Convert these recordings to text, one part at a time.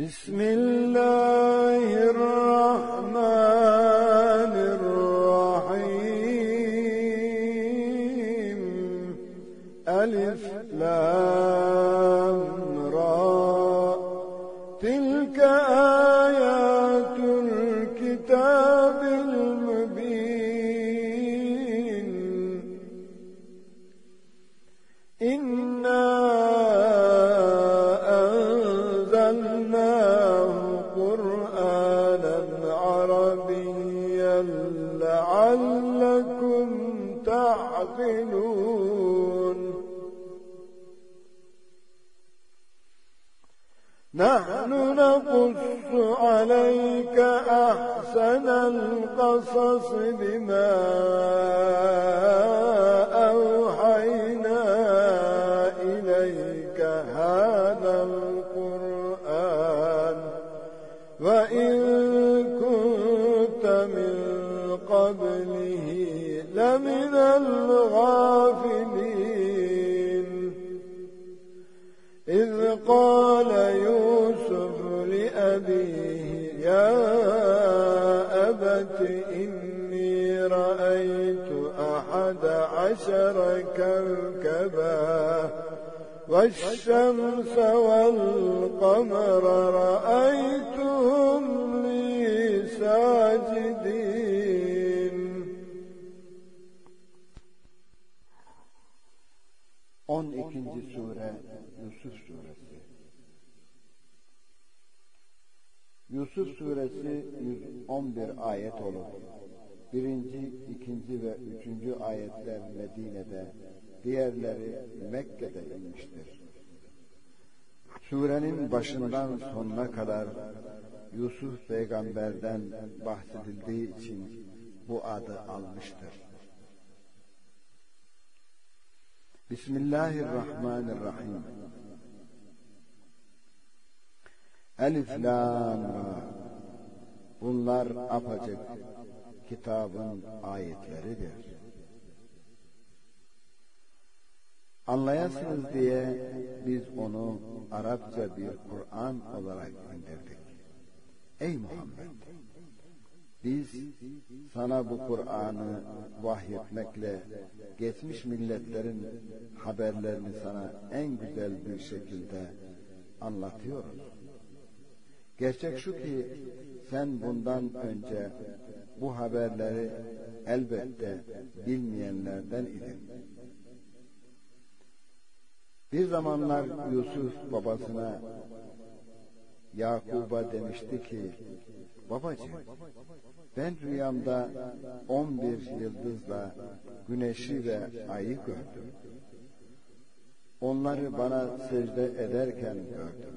بسم الله الرحمن القصص بما عشر كوكبا والشمس والقمر رأيتهم لي ساجدين 12. sure Yusuf suresi Yusuf suresi 111 ayet olur. Birinci, ikinci ve üçüncü ayetler Medine'de, diğerleri Mekke'de inmiştir. Surenin başından sonuna kadar Yusuf peygamberden bahsedildiği için bu adı almıştır. Bismillahirrahmanirrahim. Elif Lam. Bunlar apacık kitabın ayetleridir. Anlayasınız diye biz onu Arapça bir Kur'an olarak indirdik. Ey Muhammed! Biz sana bu Kur'an'ı vahyetmekle geçmiş milletlerin haberlerini sana en güzel bir şekilde anlatıyoruz. Gerçek şu ki sen bundan önce bu haberleri elbette bilmeyenlerden idin. Bir zamanlar Yusuf babasına Yakub'a demişti ki babacığım ben rüyamda on bir yıldızla güneşi ve ayı gördüm. Onları bana secde ederken gördüm.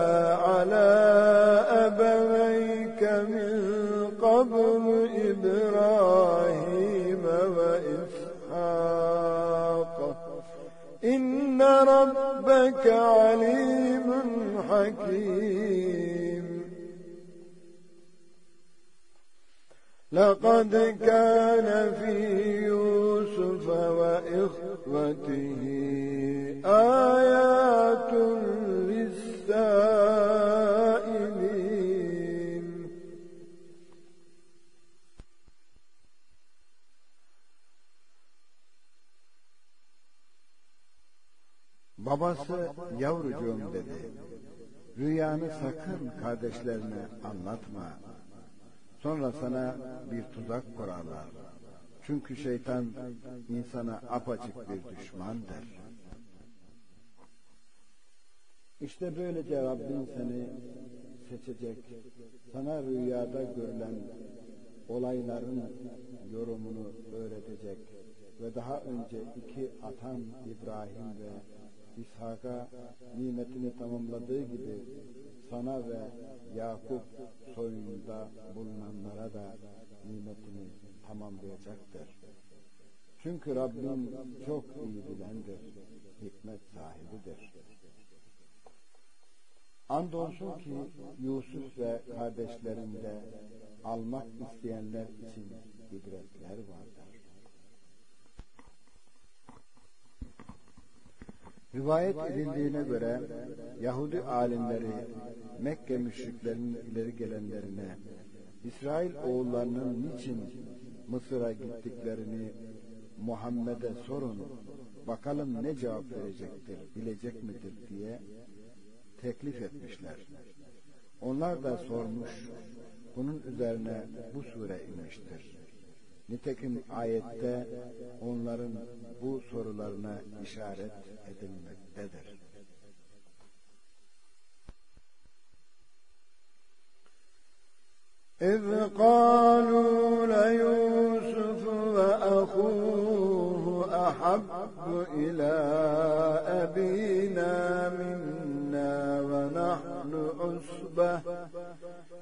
عليم حكيم. لقد كان في يوسف وإخوته آيات للسائلين Babası yavrucuğum dedi. Rüyanı sakın kardeşlerine anlatma. Sonra sana bir tuzak kurarlar. Çünkü şeytan insana apaçık bir düşmandır. İşte böylece Rabbin seni seçecek, sana rüyada görülen olayların yorumunu öğretecek ve daha önce iki atan İbrahim ve İshak'a nimetini tamamladığı gibi sana ve Yakup soyunda bulunanlara da nimetini tamamlayacaktır. Çünkü Rabbim çok iyi bilendir, hikmet sahibidir. Andolsun ki Yusuf ve kardeşlerinde almak isteyenler için ibretler vardır. Rivayet edildiğine göre Yahudi alimleri Mekke müşriklerinin ileri gelenlerine İsrail oğullarının niçin Mısır'a gittiklerini Muhammed'e sorun bakalım ne cevap verecektir, bilecek midir diye teklif etmişler. Onlar da sormuş, bunun üzerine bu sure inmiştir. Nitekim ayette onların bu sorularına işaret edilmektedir. إذ قالوا ليوسف وأخوه أحب إلى أبينا منا ونحن عصبة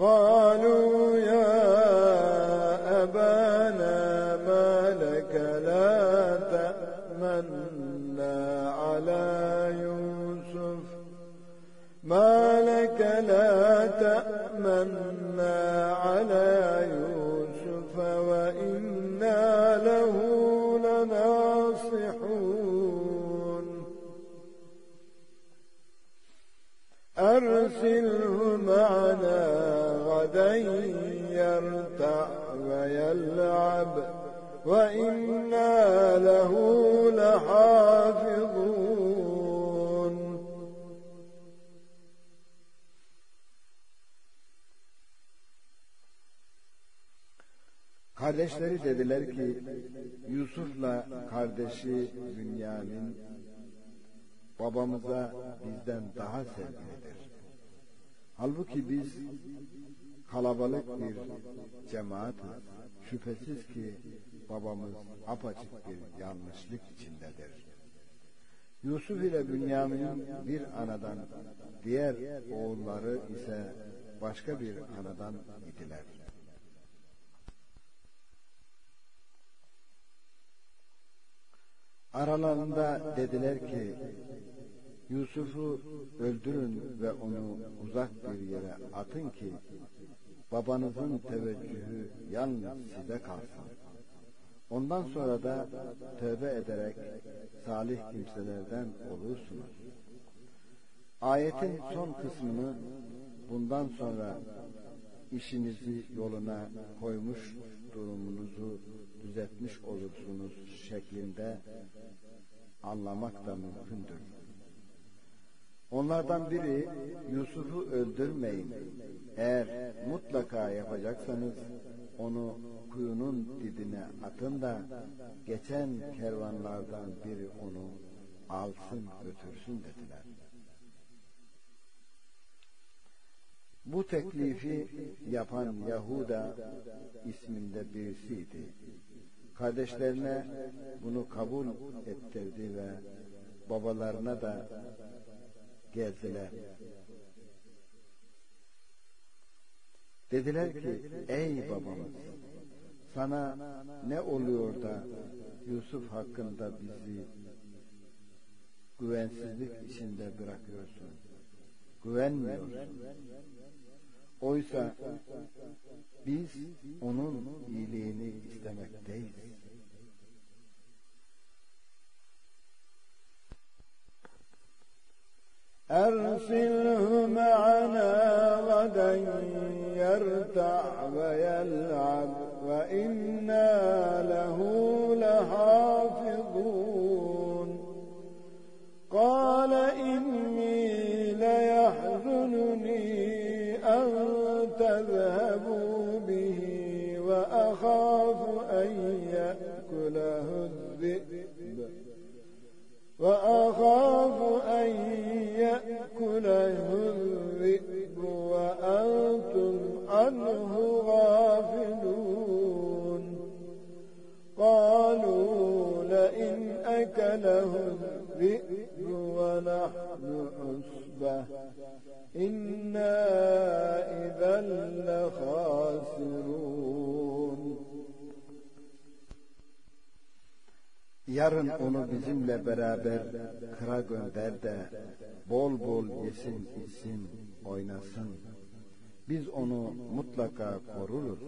قالوا Kardeşleri dediler ki Yusuf'la kardeşi Bünyamin babamıza bizden daha sevgilidir. Halbuki biz kalabalık bir cemaatiz. Şüphesiz ki babamız apaçık bir yanlışlık içindedir. Yusuf ile Bünyamin'in bir anadan, diğer oğulları ise başka bir anadan idiler. Aralarında dediler ki Yusuf'u öldürün ve onu uzak bir yere atın ki babanızın teveccühü yalnız size kalsın. Ondan sonra da tövbe ederek salih kimselerden olursunuz. Ayetin son kısmını bundan sonra işinizi yoluna koymuş durumunuzu düzeltmiş olursunuz şeklinde anlamak da mümkündür. Onlardan biri Yusuf'u öldürmeyin. Eğer mutlaka yapacaksanız onu kuyunun dibine atın da geçen kervanlardan biri onu alsın götürsün dediler. Bu teklifi yapan Yahuda isminde birisiydi. Kardeşlerine bunu kabul ettirdi ve babalarına da geldiler. Dediler ki ey babamız sana ne oluyor da Yusuf hakkında bizi güvensizlik içinde bırakıyorsun. Güvenmiyorsun. Oysa biz onun iyiliğini istemekteyiz. أرسله معنا غدا يرتع ويلعب وإنا له لحافظون قال إني ليحزنني أن تذهبوا به وأخاف أن يأكله الذئب. وأخاف أن يأكله الذئب وأنتم عنه غافلون. قالوا لئن أكله الذئب ونحن عصبة إنا إذا لخاسرون Yarın onu bizimle beraber kıra gönder de bol bol yesin, içsin, oynasın. Biz onu mutlaka koruruz.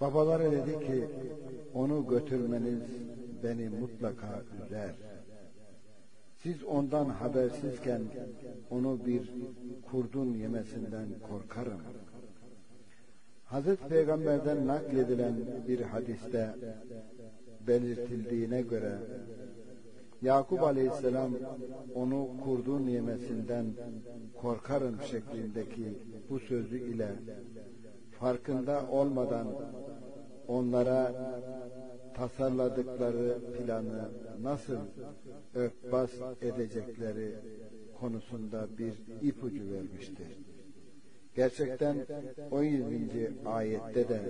Babaları dedi ki onu götürmeniz beni mutlaka üzer. Siz ondan habersizken onu bir kurdun yemesinden korkarım. Hazreti Peygamber'den nakledilen bir hadiste belirtildiğine göre Yakup Aleyhisselam onu kurdun yemesinden korkarım şeklindeki bu sözü ile farkında olmadan onlara tasarladıkları planı nasıl örtbas edecekleri konusunda bir ipucu vermiştir. Gerçekten 17. ayette de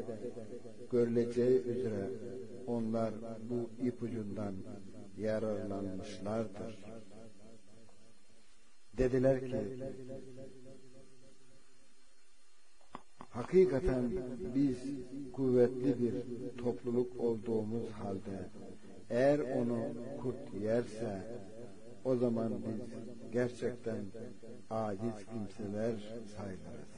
görüleceği üzere onlar bu ipucundan yararlanmışlardır. Dediler ki hakikaten biz kuvvetli bir topluluk olduğumuz halde eğer onu kurt yerse o zaman biz gerçekten aciz kimseler sayılırız.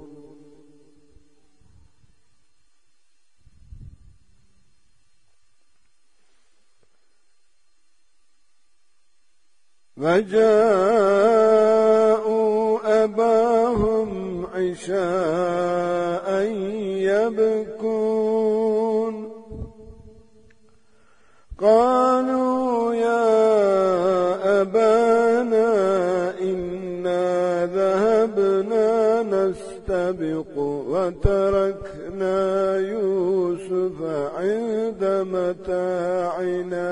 وجاءوا أباهم عشاء يبكون. قالوا يا أبانا إنا ذهبنا نستبق وتركنا يوسف عند متاعنا.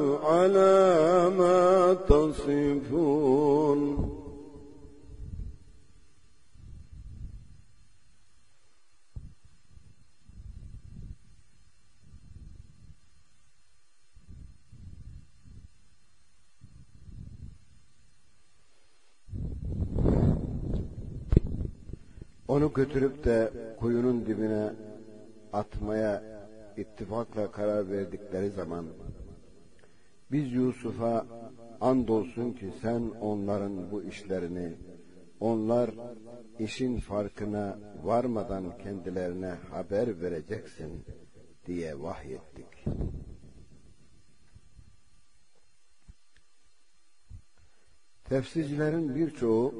على ما تصفون Onu götürüp de kuyunun dibine atmaya ittifakla karar verdikleri zaman biz Yusuf'a andolsun ki sen onların bu işlerini onlar işin farkına varmadan kendilerine haber vereceksin diye vahyettik. Tefsircilerin birçoğu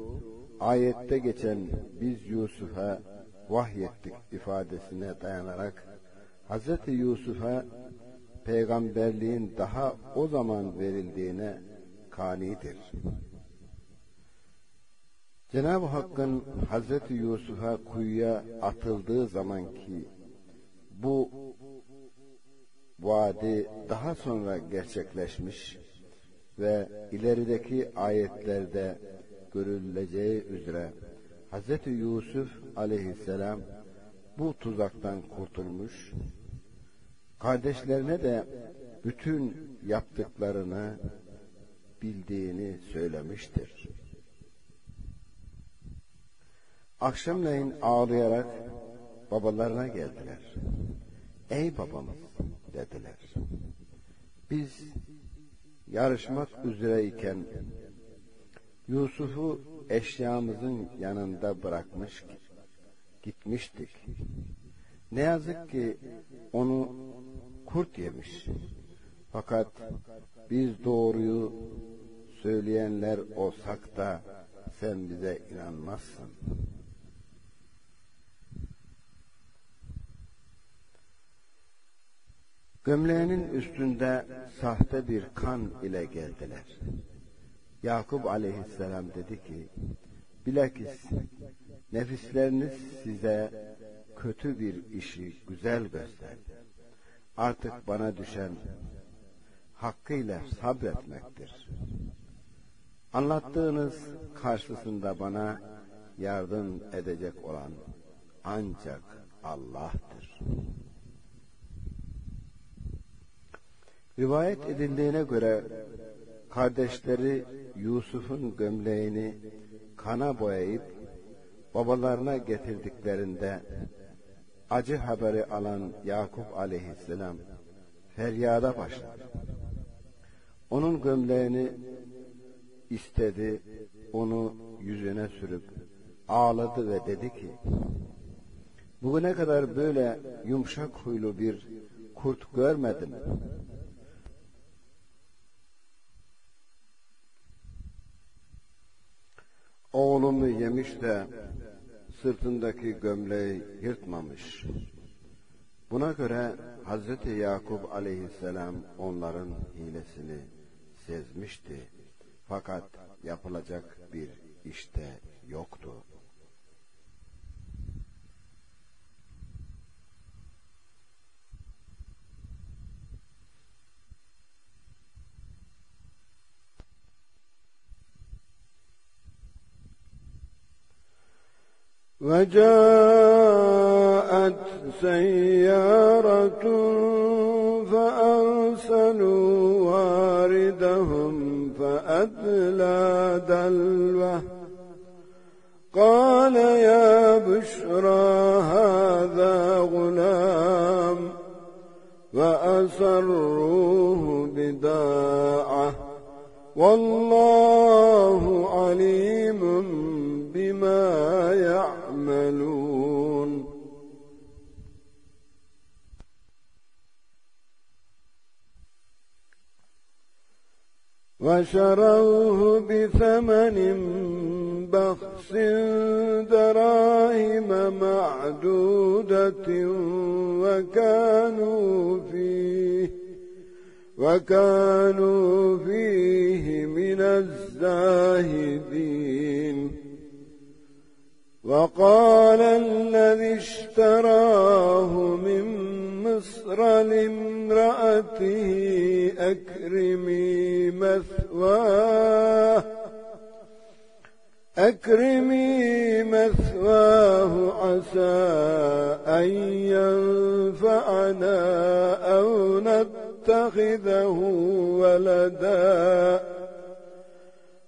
ayette geçen biz Yusuf'a vahyettik ifadesine dayanarak Hz. Yusuf'a peygamberliğin daha o zaman verildiğine kanidir. Cenab-ı Hakk'ın Hz. Yusuf'a kuyuya atıldığı zamanki bu vaadi daha sonra gerçekleşmiş ve ilerideki ayetlerde görüleceği üzere Hz. Yusuf aleyhisselam bu tuzaktan kurtulmuş, kardeşlerine de bütün yaptıklarını bildiğini söylemiştir. Akşamleyin ağlayarak babalarına geldiler. Ey babamız dediler. Biz yarışmak üzereyken Yusuf'u eşyamızın yanında bırakmış gitmiştik. Ne yazık ki onu kurt yemiş. Fakat biz doğruyu söyleyenler olsak da sen bize inanmazsın. Gömleğinin üstünde sahte bir kan ile geldiler. Yakup aleyhisselam dedi ki, bilakis nefisleriniz size kötü bir işi güzel gösterdi. Artık bana düşen hakkıyla sabretmektir. Anlattığınız karşısında bana yardım edecek olan ancak Allah'tır. Rivayet edildiğine göre kardeşleri Yusuf'un gömleğini kana boyayıp babalarına getirdiklerinde acı haberi alan Yakup aleyhisselam feryada başladı. Onun gömleğini istedi, onu yüzüne sürüp ağladı ve dedi ki, bugüne kadar böyle yumuşak huylu bir kurt görmedim. Oğlumu yemiş de sırtındaki gömleği yırtmamış. Buna göre Hazreti Yakup aleyhisselam onların hilesini sezmişti. Fakat yapılacak bir işte yoktu. وجاءت سيارة فأرسلوا واردهم فأدلى دلوه. قال يا بشرى هذا غلام. وأسروه بداعة. والله عليم وشروه بثمن بخس دراهم معدودة وكانوا فيه وكانوا فيه من الزاهدين. وقال الذي اشتراه من مصر لامرأته أكرمي مثواه أكرمي مثواه عسى أن ينفعنا أو نتخذه ولدا.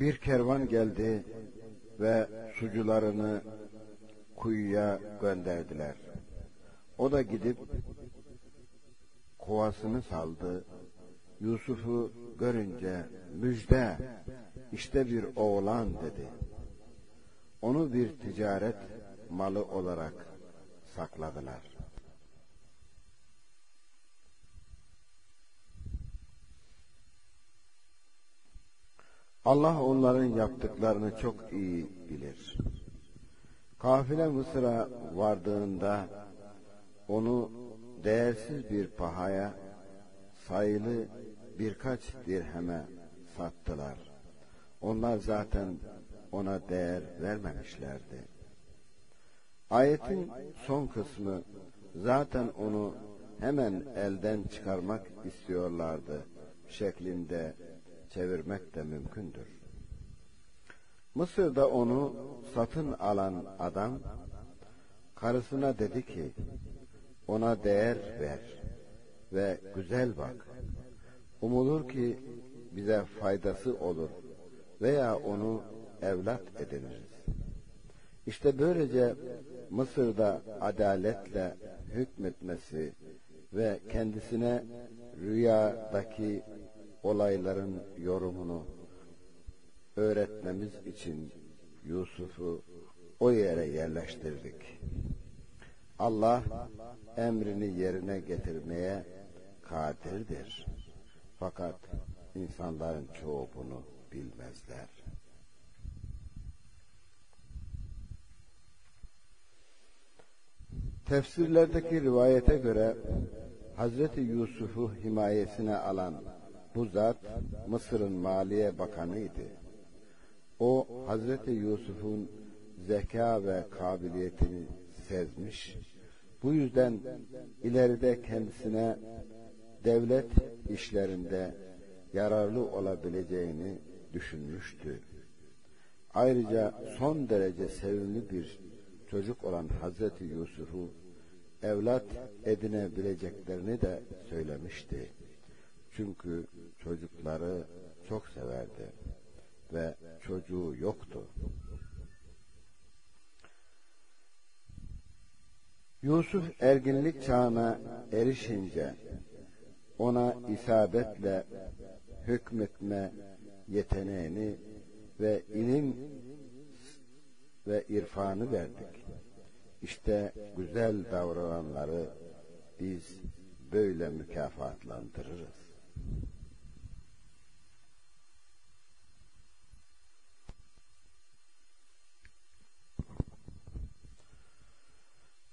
Bir kervan geldi ve sucularını kuyuya gönderdiler. O da gidip kovasını saldı. Yusuf'u görünce müjde işte bir oğlan dedi. Onu bir ticaret malı olarak sakladılar. Allah onların yaptıklarını çok iyi bilir. Kafile Mısır'a vardığında onu değersiz bir pahaya sayılı birkaç dirheme sattılar. Onlar zaten ona değer vermemişlerdi. Ayetin son kısmı zaten onu hemen elden çıkarmak istiyorlardı şeklinde çevirmek de mümkündür. Mısır'da onu satın alan adam karısına dedi ki ona değer ver ve güzel bak. Umulur ki bize faydası olur veya onu evlat ediniriz. İşte böylece Mısır'da adaletle hükmetmesi ve kendisine rüyadaki olayların yorumunu öğretmemiz için Yusuf'u o yere yerleştirdik. Allah emrini yerine getirmeye kadirdir. Fakat insanların çoğu bunu bilmezler. Tefsirlerdeki rivayete göre Hazreti Yusuf'u himayesine alan bu zat Mısır'ın Maliye Bakanıydı. O Hazreti Yusuf'un zeka ve kabiliyetini sezmiş. Bu yüzden ileride kendisine devlet işlerinde yararlı olabileceğini düşünmüştü. Ayrıca son derece sevimli bir çocuk olan Hazreti Yusuf'u evlat edinebileceklerini de söylemişti. Çünkü çocukları çok severdi ve çocuğu yoktu. Yusuf erginlik çağına erişince ona isabetle hükmetme yeteneğini ve ilim ve irfanı verdik. İşte güzel davrananları biz böyle mükafatlandırırız.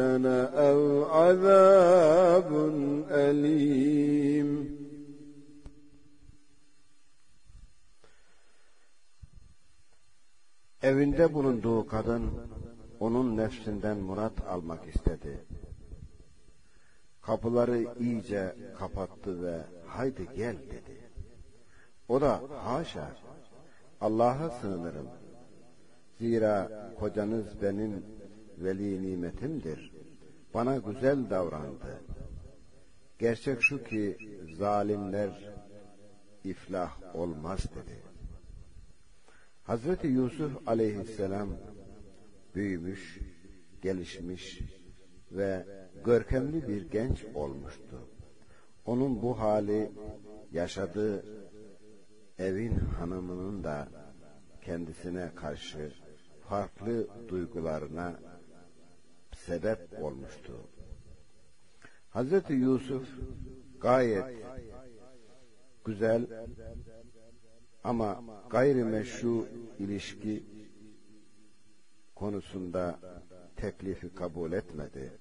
يسجن أو عذاب أليم Evinde bulunduğu kadın onun nefsinden murat almak istedi. Kapıları iyice kapattı ve haydi gel dedi. O da haşa Allah'a sığınırım. Zira kocanız benim veli nimetimdir. Bana güzel davrandı. Gerçek şu ki zalimler iflah olmaz dedi. Hazreti Yusuf aleyhisselam büyümüş, gelişmiş ve görkemli bir genç olmuştu. Onun bu hali yaşadığı evin hanımının da kendisine karşı farklı duygularına sebep olmuştu. Hazreti Yusuf gayet güzel ama gayrimeşru ilişki konusunda teklifi kabul etmedi.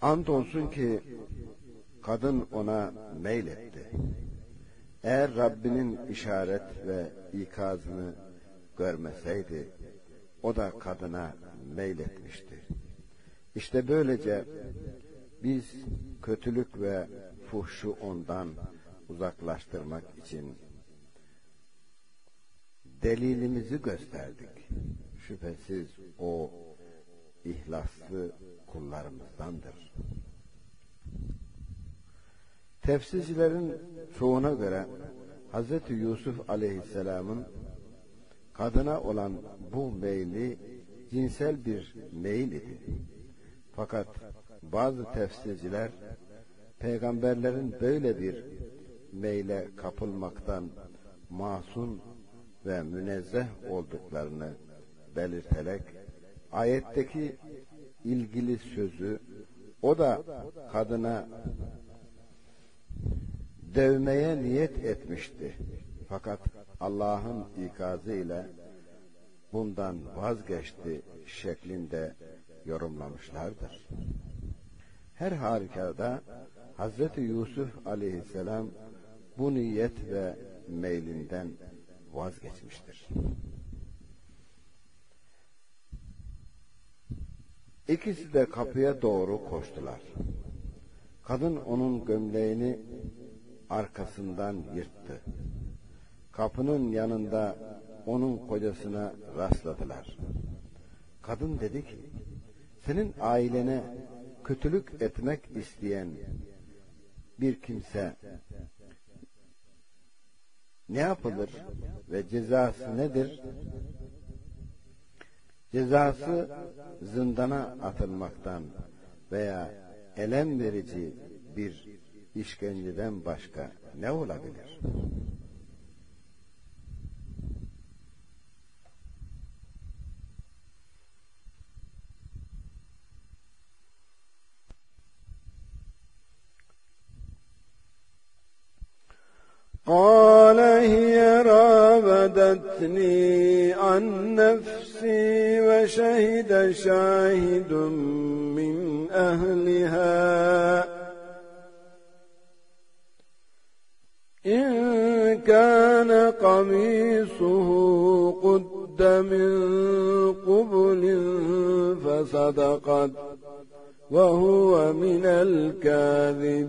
Andolsun ki kadın ona meyletti. Eğer Rabbinin işaret ve ikazını görmeseydi, o da kadına meyletmişti. İşte böylece biz kötülük ve fuhşu ondan uzaklaştırmak için delilimizi gösterdik. Şüphesiz o ihlaslı kullarımızdandır. Tefsircilerin çoğuna göre Hz. Yusuf aleyhisselamın kadına olan bu meyli cinsel bir meyil idi. Fakat bazı tefsirciler peygamberlerin böyle bir meyle kapılmaktan masum ve münezzeh olduklarını belirterek ayetteki ilgili sözü o da kadına dövmeye niyet etmişti. Fakat Allah'ın ikazı ile bundan vazgeçti şeklinde yorumlamışlardır. Her halükarda Hazreti Yusuf aleyhisselam bu niyet ve meylinden vazgeçmiştir. İkisi de kapıya doğru koştular. Kadın onun gömleğini arkasından yırttı. Kapının yanında onun kocasına rastladılar. Kadın dedi ki, senin ailene kötülük etmek isteyen bir kimse ne yapılır ve cezası nedir? Cezası zindana atılmaktan veya elem verici bir işkenceden başka ne olabilir? قال هي راودتني عن نفسي وشهد شاهد من أهلها إن كان قميصه قد من قبل فصدقت وهو من الكاذبين.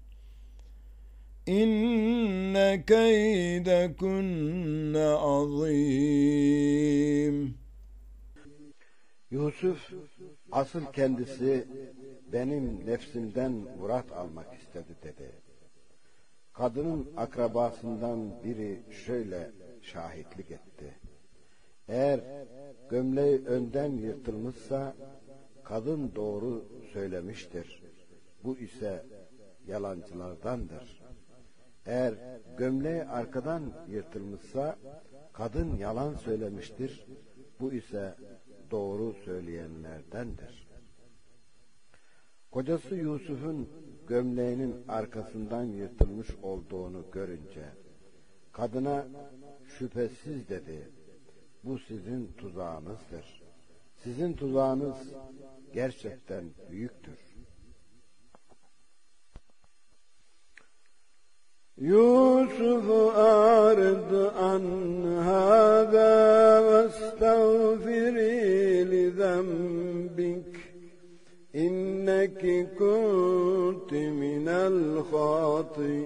İnne keydekunne azim. Yusuf asıl kendisi benim nefsimden murat almak istedi dedi. Kadının akrabasından biri şöyle şahitlik etti. Eğer gömleği önden yırtılmışsa kadın doğru söylemiştir. Bu ise yalancılardandır. Eğer gömleği arkadan yırtılmışsa kadın yalan söylemiştir. Bu ise doğru söyleyenlerdendir. Kocası Yusuf'un gömleğinin arkasından yırtılmış olduğunu görünce kadına şüphesiz dedi. Bu sizin tuzağınızdır. Sizin tuzağınız gerçekten büyüktür. يوسف أعرض عن هذا واستغفري لذنبك إنك كنت من الخاطئين.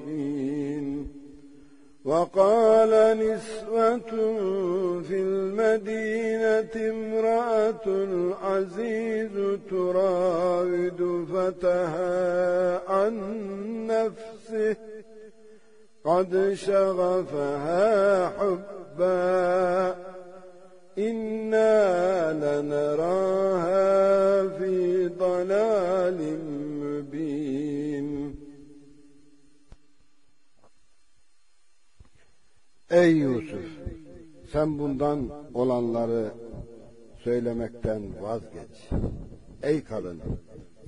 وقال نسوة في المدينة امرأة العزيز تراود فتها عن نفسه. قد شغفها حبا إنا لنراها في ضلال مبين Ey Yusuf! Sen bundan olanları söylemekten vazgeç. Ey kadın!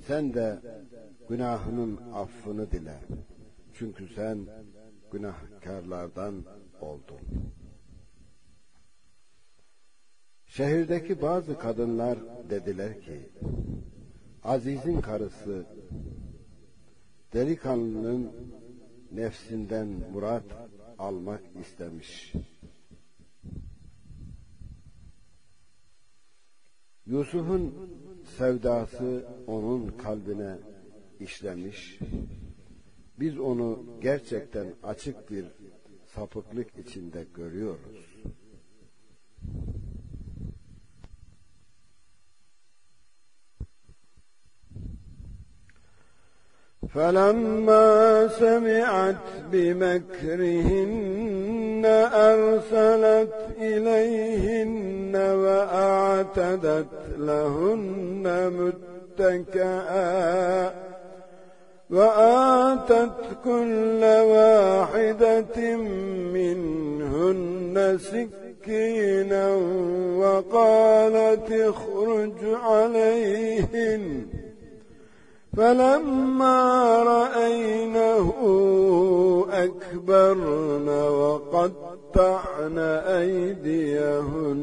Sen de günahının affını dile. Çünkü sen günahkarlardan oldun. Şehirdeki bazı kadınlar dediler ki, Aziz'in karısı delikanlının nefsinden murat almak istemiş. Yusuf'un sevdası onun kalbine işlemiş biz onu gerçekten açık bir sapıklık içinde görüyoruz. فلما سمعت بمكرهن أرسلت إليهن وأعتدت لهن متكئا وآتت كل واحدة منهن سكينا وقالت اخرج عليهن. فلما رأينه أكبرن وقطعن أيديهن.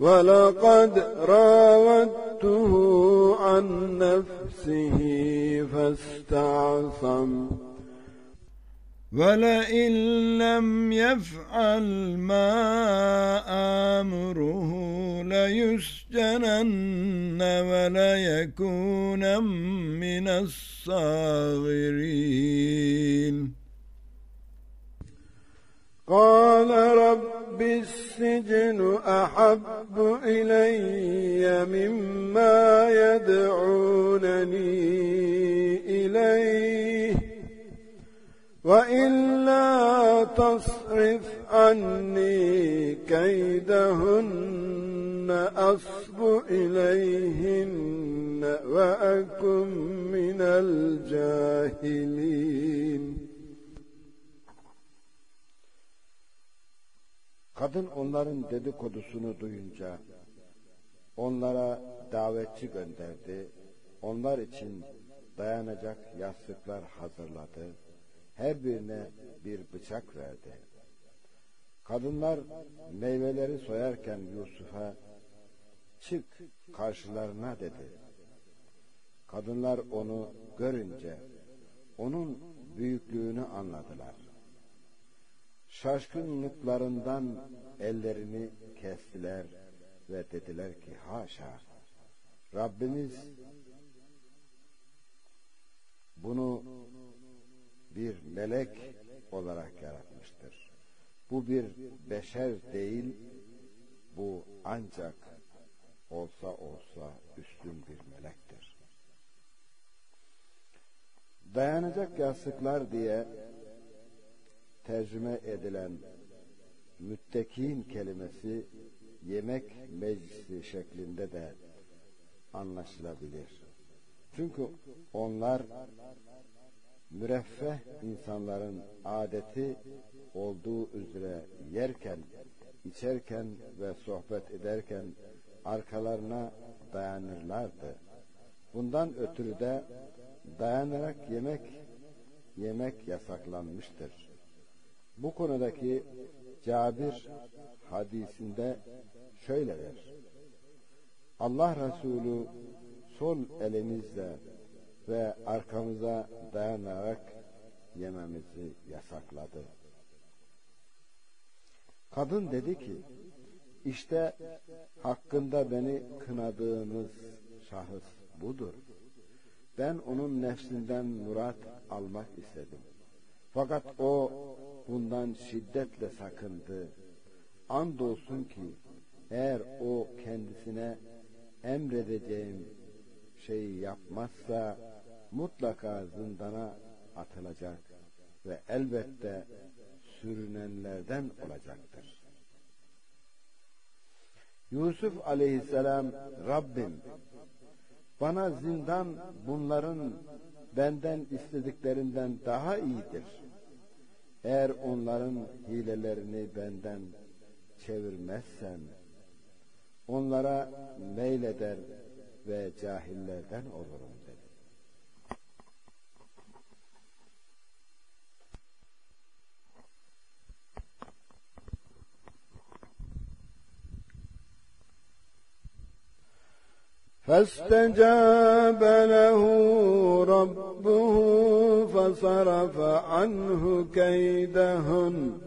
ولقد راودته عن نفسه فاستعصم. ولئن لم يفعل ما آمره ليسجنن وليكون من الصاغرين. قال رب السجن أحب إلي مما يدعونني إليه وإلا تصرف عني كيدهن أصب إليهن وأكن من الجاهلين Kadın onların dedikodusunu duyunca onlara davetçi gönderdi. Onlar için dayanacak yastıklar hazırladı her birine bir bıçak verdi. Kadınlar meyveleri soyarken Yusuf'a çık karşılarına dedi. Kadınlar onu görünce onun büyüklüğünü anladılar. Şaşkınlıklarından ellerini kestiler ve dediler ki haşa Rabbimiz bunu bir melek olarak yaratmıştır. Bu bir beşer değil, bu ancak olsa olsa üstün bir melektir. Dayanacak yastıklar diye tercüme edilen müttekin kelimesi yemek meclisi şeklinde de anlaşılabilir. Çünkü onlar müreffeh insanların adeti olduğu üzere yerken, içerken ve sohbet ederken arkalarına dayanırlardı. Bundan ötürü de dayanarak yemek yemek yasaklanmıştır. Bu konudaki Cabir hadisinde şöyle der. Allah Resulü sol elimizle ve arkamıza dayanarak yememizi yasakladı. Kadın dedi ki, işte hakkında beni kınadığınız şahıs budur. Ben onun nefsinden murat almak istedim. Fakat o bundan şiddetle sakındı. Andolsun ki eğer o kendisine emredeceğim şeyi yapmazsa mutlaka zindana atılacak ve elbette sürünenlerden olacaktır. Yusuf aleyhisselam Rabbim bana zindan bunların benden istediklerinden daha iyidir. Eğer onların hilelerini benden çevirmezsen onlara meyleder ve cahillerden olurum dedi. فاستجاب له ربه فصرف عنه كيدهن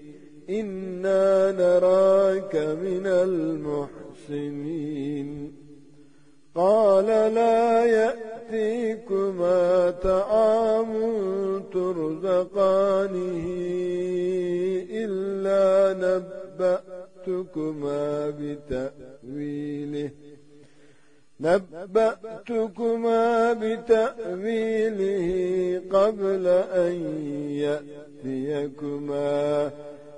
إنا نراك من المحسنين. قال لا يأتيكما طعام ترزقانه إلا نبأتكما بتأويله. نبأتكما بتأويله قبل أن يأتيكما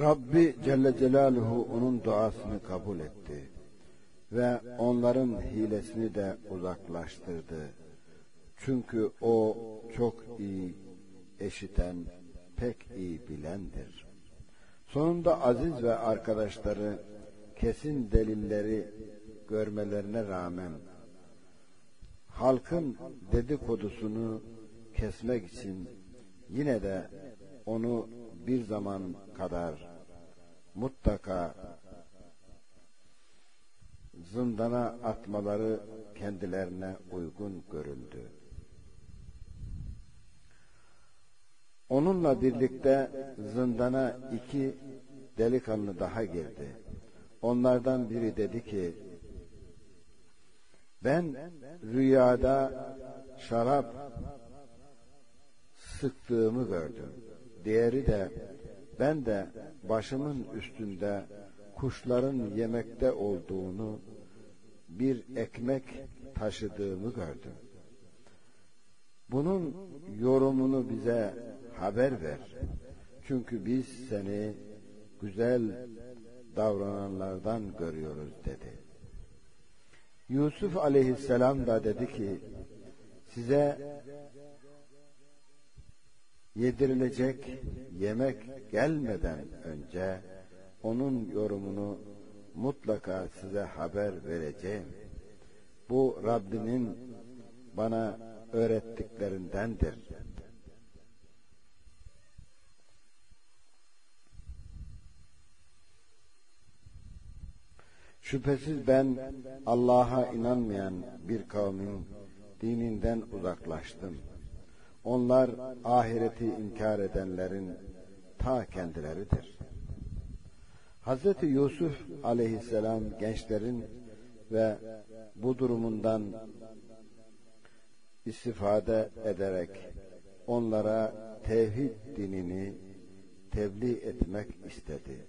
Rabbi Celle Celaluhu onun duasını kabul etti ve onların hilesini de uzaklaştırdı. Çünkü o çok iyi eşiten, pek iyi bilendir. Sonunda Aziz ve arkadaşları kesin delilleri görmelerine rağmen halkın dedikodusunu kesmek için yine de onu bir zaman kadar mutlaka zindana atmaları kendilerine uygun görüldü. Onunla birlikte zindana iki delikanlı daha girdi. Onlardan biri dedi ki, ben rüyada şarap sıktığımı gördüm. Diğeri de ben de başımın üstünde kuşların yemekte olduğunu bir ekmek taşıdığımı gördüm. Bunun yorumunu bize haber ver. Çünkü biz seni güzel davrananlardan görüyoruz dedi. Yusuf aleyhisselam da dedi ki size yedirilecek yemek gelmeden önce onun yorumunu mutlaka size haber vereceğim. Bu Rabbinin bana öğrettiklerindendir. Şüphesiz ben Allah'a inanmayan bir kavmin dininden uzaklaştım. Onlar ahireti inkar edenlerin ta kendileridir. Hazreti Yusuf aleyhisselam gençlerin ve bu durumundan istifade ederek onlara tevhid dinini tebliğ etmek istedi.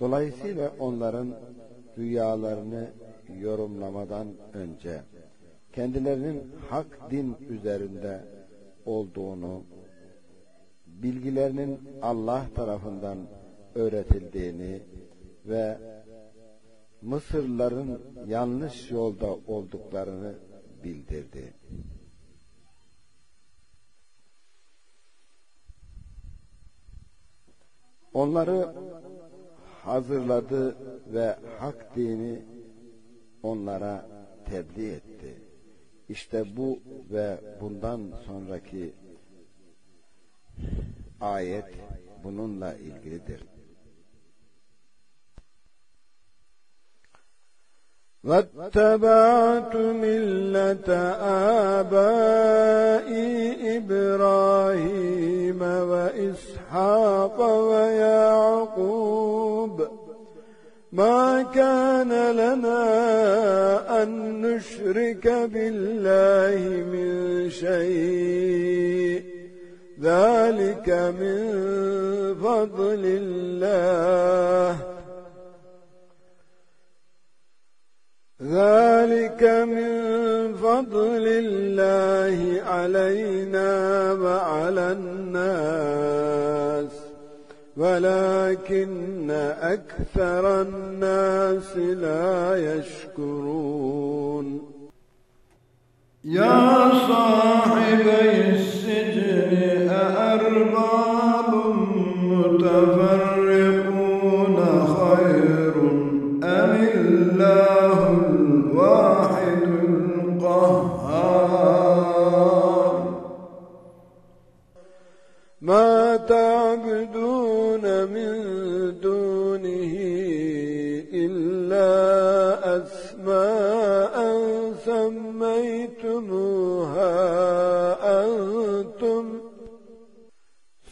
Dolayısıyla onların rüyalarını yorumlamadan önce kendilerinin hak din üzerinde olduğunu, bilgilerinin Allah tarafından öğretildiğini ve Mısırların yanlış yolda olduklarını bildirdi. Onları hazırladı ve hak dini onlara tebliğ etti. İşte bu ve bundan sonraki ayet bununla ilgilidir. واتبعت ملة آبائي إبراهيم وإسحاق ويعقوب ما كان لنا أن نشرك بالله من شيء ذلك من فضل الله. ذلك من فضل الله علينا وعلى الناس. ولكن أكثر الناس لا يشكرون. يا صاحبي السجن أأرباب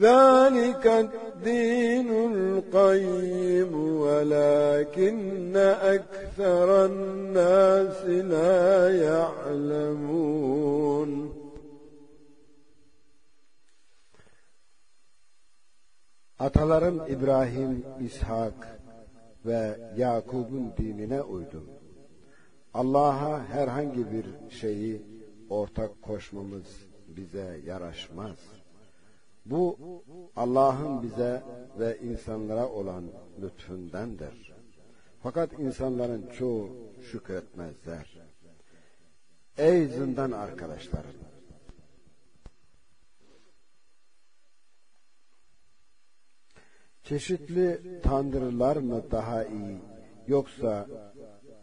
ذلك الدين القيم ولكن أكثر الناس لا يعلمون Atalarım İbrahim, İshak ve Yakub'un dinine uydum. Allah'a herhangi bir şeyi ortak koşmamız bize yaraşmaz. Bu Allah'ın bize ve insanlara olan lütfundendir. Fakat insanların çoğu şükretmezler. Ey zindan arkadaşlarım! Çeşitli tanrılar mı daha iyi yoksa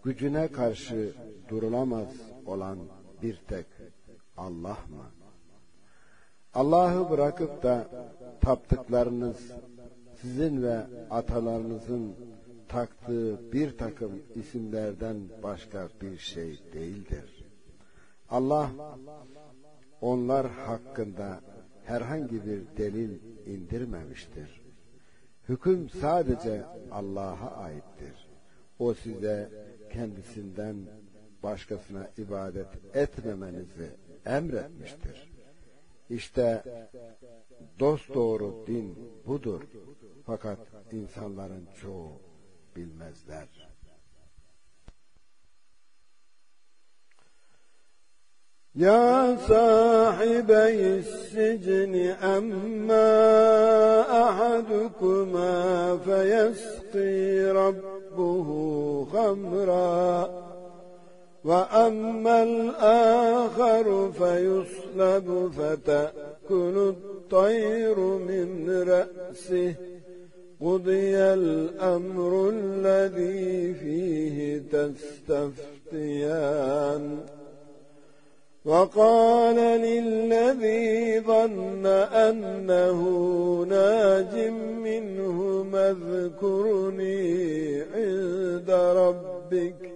gücüne karşı durulamaz olan bir tek Allah mı? Allah'ı bırakıp da taptıklarınız sizin ve atalarınızın taktığı bir takım isimlerden başka bir şey değildir. Allah onlar hakkında herhangi bir delil indirmemiştir. Hüküm sadece Allah'a aittir. O size kendisinden başkasına ibadet etmemenizi emretmiştir. İşte dost doğru din budur. Fakat insanların çoğu bilmezler. يا صاحبي السجن أما أحدكما فيسقي ربه خمرا وأما الآخر فيصلب فتأكل الطير من رأسه. قضي الأمر الذي فيه تستفتيان. وقال للذي ظن أنه ناج منه اذكرني عند ربك.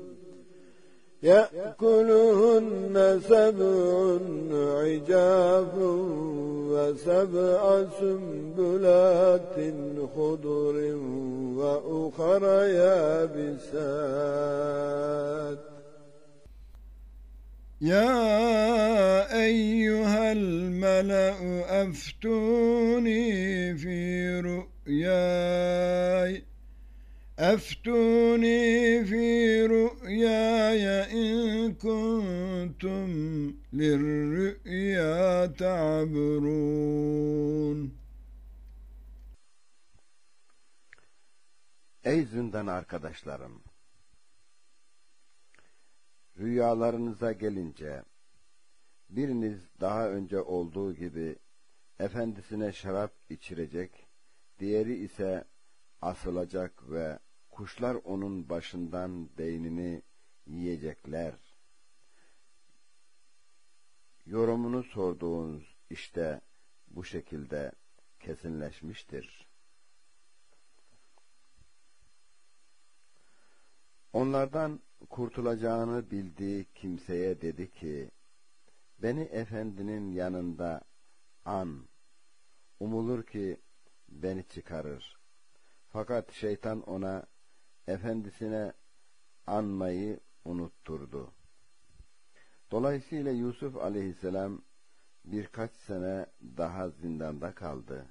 يأكلهن سبع عجاف وسبع سنبلات خضر وأخر يابسات. يا أيها الملأ أفتوني في رؤياي. أفتوني في رؤياي إن كنتم للرؤيا تعبرون Ey zindan arkadaşlarım! Rüyalarınıza gelince, biriniz daha önce olduğu gibi efendisine şarap içirecek, diğeri ise asılacak ve kuşlar onun başından beynini yiyecekler. Yorumunu sorduğunuz işte bu şekilde kesinleşmiştir. Onlardan kurtulacağını bildiği kimseye dedi ki, beni efendinin yanında an, umulur ki beni çıkarır. Fakat şeytan ona efendisine anmayı unutturdu. Dolayısıyla Yusuf aleyhisselam birkaç sene daha zindanda kaldı.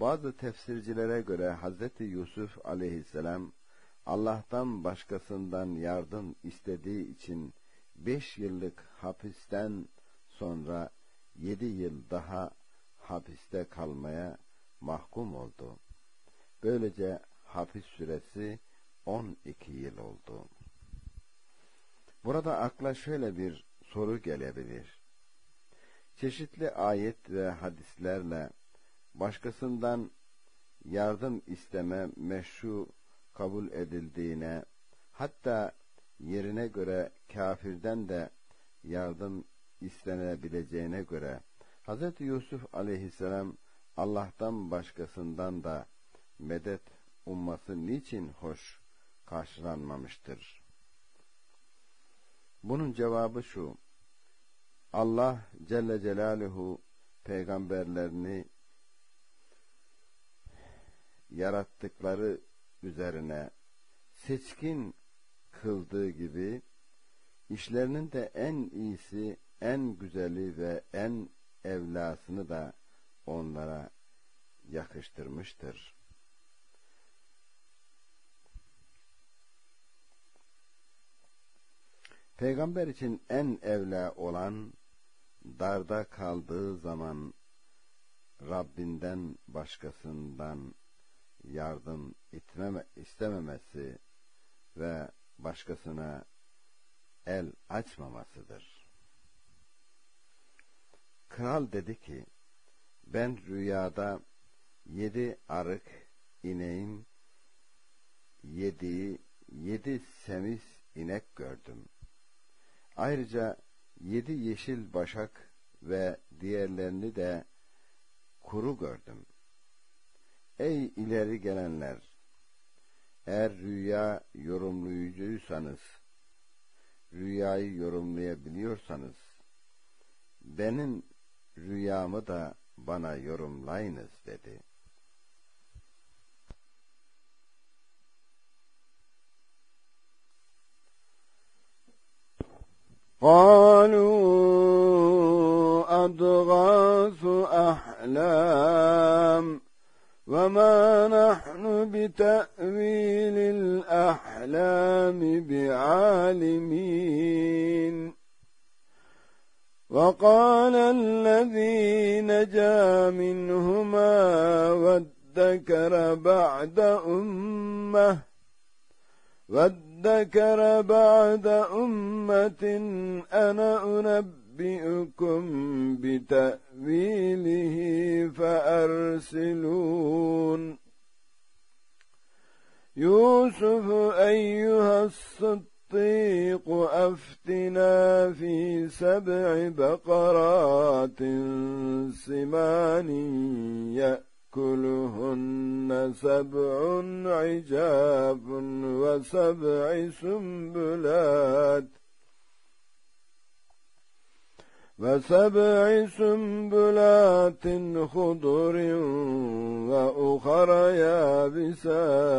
Bazı tefsircilere göre Hazreti Yusuf aleyhisselam Allah'tan başkasından yardım istediği için beş yıllık hapisten sonra yedi yıl daha hapiste kalmaya mahkum oldu. Böylece hapis süresi on iki yıl oldu. Burada akla şöyle bir soru gelebilir. Çeşitli ayet ve hadislerle başkasından yardım isteme meşru kabul edildiğine, hatta yerine göre kafirden de yardım istenebileceğine göre, Hz. Yusuf aleyhisselam Allah'tan başkasından da medet umması niçin hoş karşılanmamıştır? Bunun cevabı şu, Allah Celle Celaluhu peygamberlerini yarattıkları üzerine seçkin kıldığı gibi işlerinin de en iyisi, en güzeli ve en evlasını da onlara yakıştırmıştır. Peygamber için en evla olan darda kaldığı zaman Rabbinden başkasından yardım itmeme, istememesi ve başkasına el açmamasıdır. Kral dedi ki, ben rüyada yedi arık ineğin yediği yedi semiz inek gördüm. Ayrıca yedi yeşil başak ve diğerlerini de kuru gördüm. Ey ileri gelenler! Eğer rüya yorumlayıcıysanız, rüyayı yorumlayabiliyorsanız, benim rüyamı da bana yorumlayınız dedi. قالوا أضغاث أحلام وما نحن بتأويل الأحلام بعالمين. وقال الذي نجا منهما وادكر بعد أمة وادكر بعد أمة أنا أنبئكم بتأويله فأرسلون. يوسف أيها الصديق أفتنا في سبع بقرات سمان يأكلهن سبع عجاف وسبع سنبلات وسبع سنبلات خضر وأخر يابسات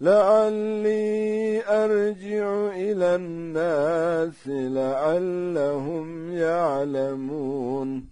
لعلي أرجع إلى الناس لعلهم يعلمون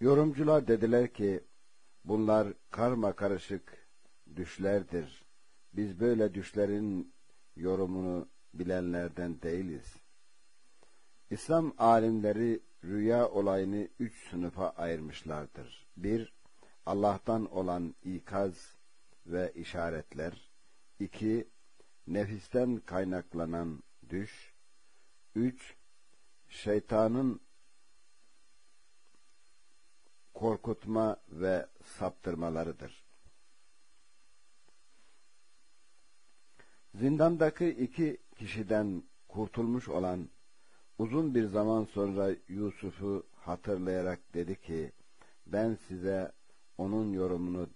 Yorumcular dediler ki bunlar karma karışık düşlerdir. Biz böyle düşlerin yorumunu bilenlerden değiliz. İslam alimleri rüya olayını üç sınıfa ayırmışlardır. Bir, Allah'tan olan ikaz ve işaretler. İki, nefisten kaynaklanan düş. Üç, şeytanın korkutma ve saptırmalarıdır. Zindandaki iki kişiden kurtulmuş olan uzun bir zaman sonra Yusuf'u hatırlayarak dedi ki, ben size onun yorumunu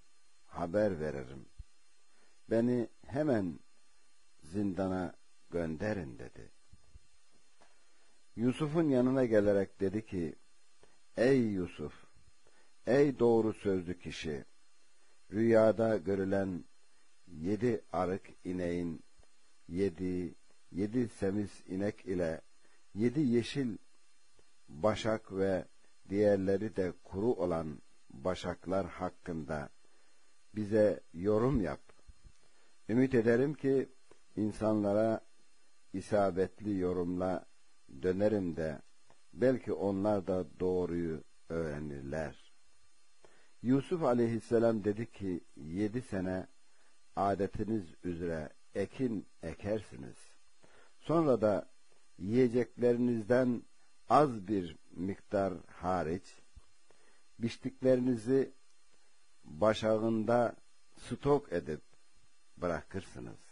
haber veririm. Beni hemen zindana gönderin dedi. Yusuf'un yanına gelerek dedi ki, Ey Yusuf, ey doğru sözlü kişi, rüyada görülen yedi arık ineğin, yedi, yedi semiz inek ile yedi yeşil başak ve diğerleri de kuru olan başaklar hakkında bize yorum yap. Ümit ederim ki insanlara isabetli yorumla dönerim de belki onlar da doğruyu öğrenirler. Yusuf aleyhisselam dedi ki yedi sene adetiniz üzere ekin ekersiniz. Sonra da yiyeceklerinizden az bir miktar hariç biçtiklerinizi başağında stok edip bırakırsınız.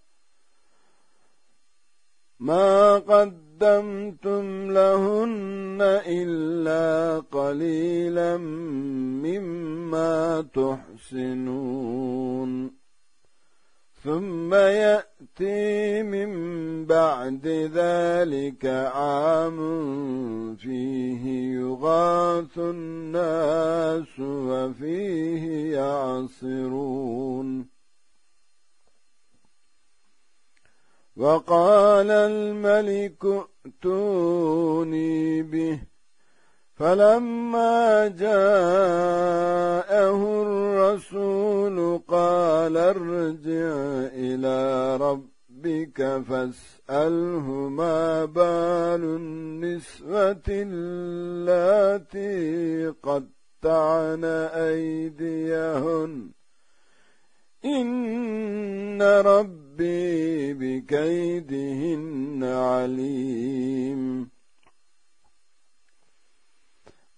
ما قدمتم لهن إلا قليلا مما تحسنون. ثم يأتي من بعد ذلك عام فيه يغاث الناس وفيه يعصرون. وقال الملك ائتوني به. فلما جاءه الرسول قال ارجع إلى ربك فاسأله ما بال النسوة اللاتي قطعن أيديهن. إن ربي بكيدهن عليم.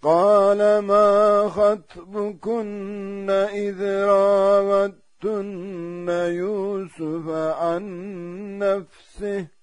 قال ما خطبكن إذ راوتن يوسف عن نفسه؟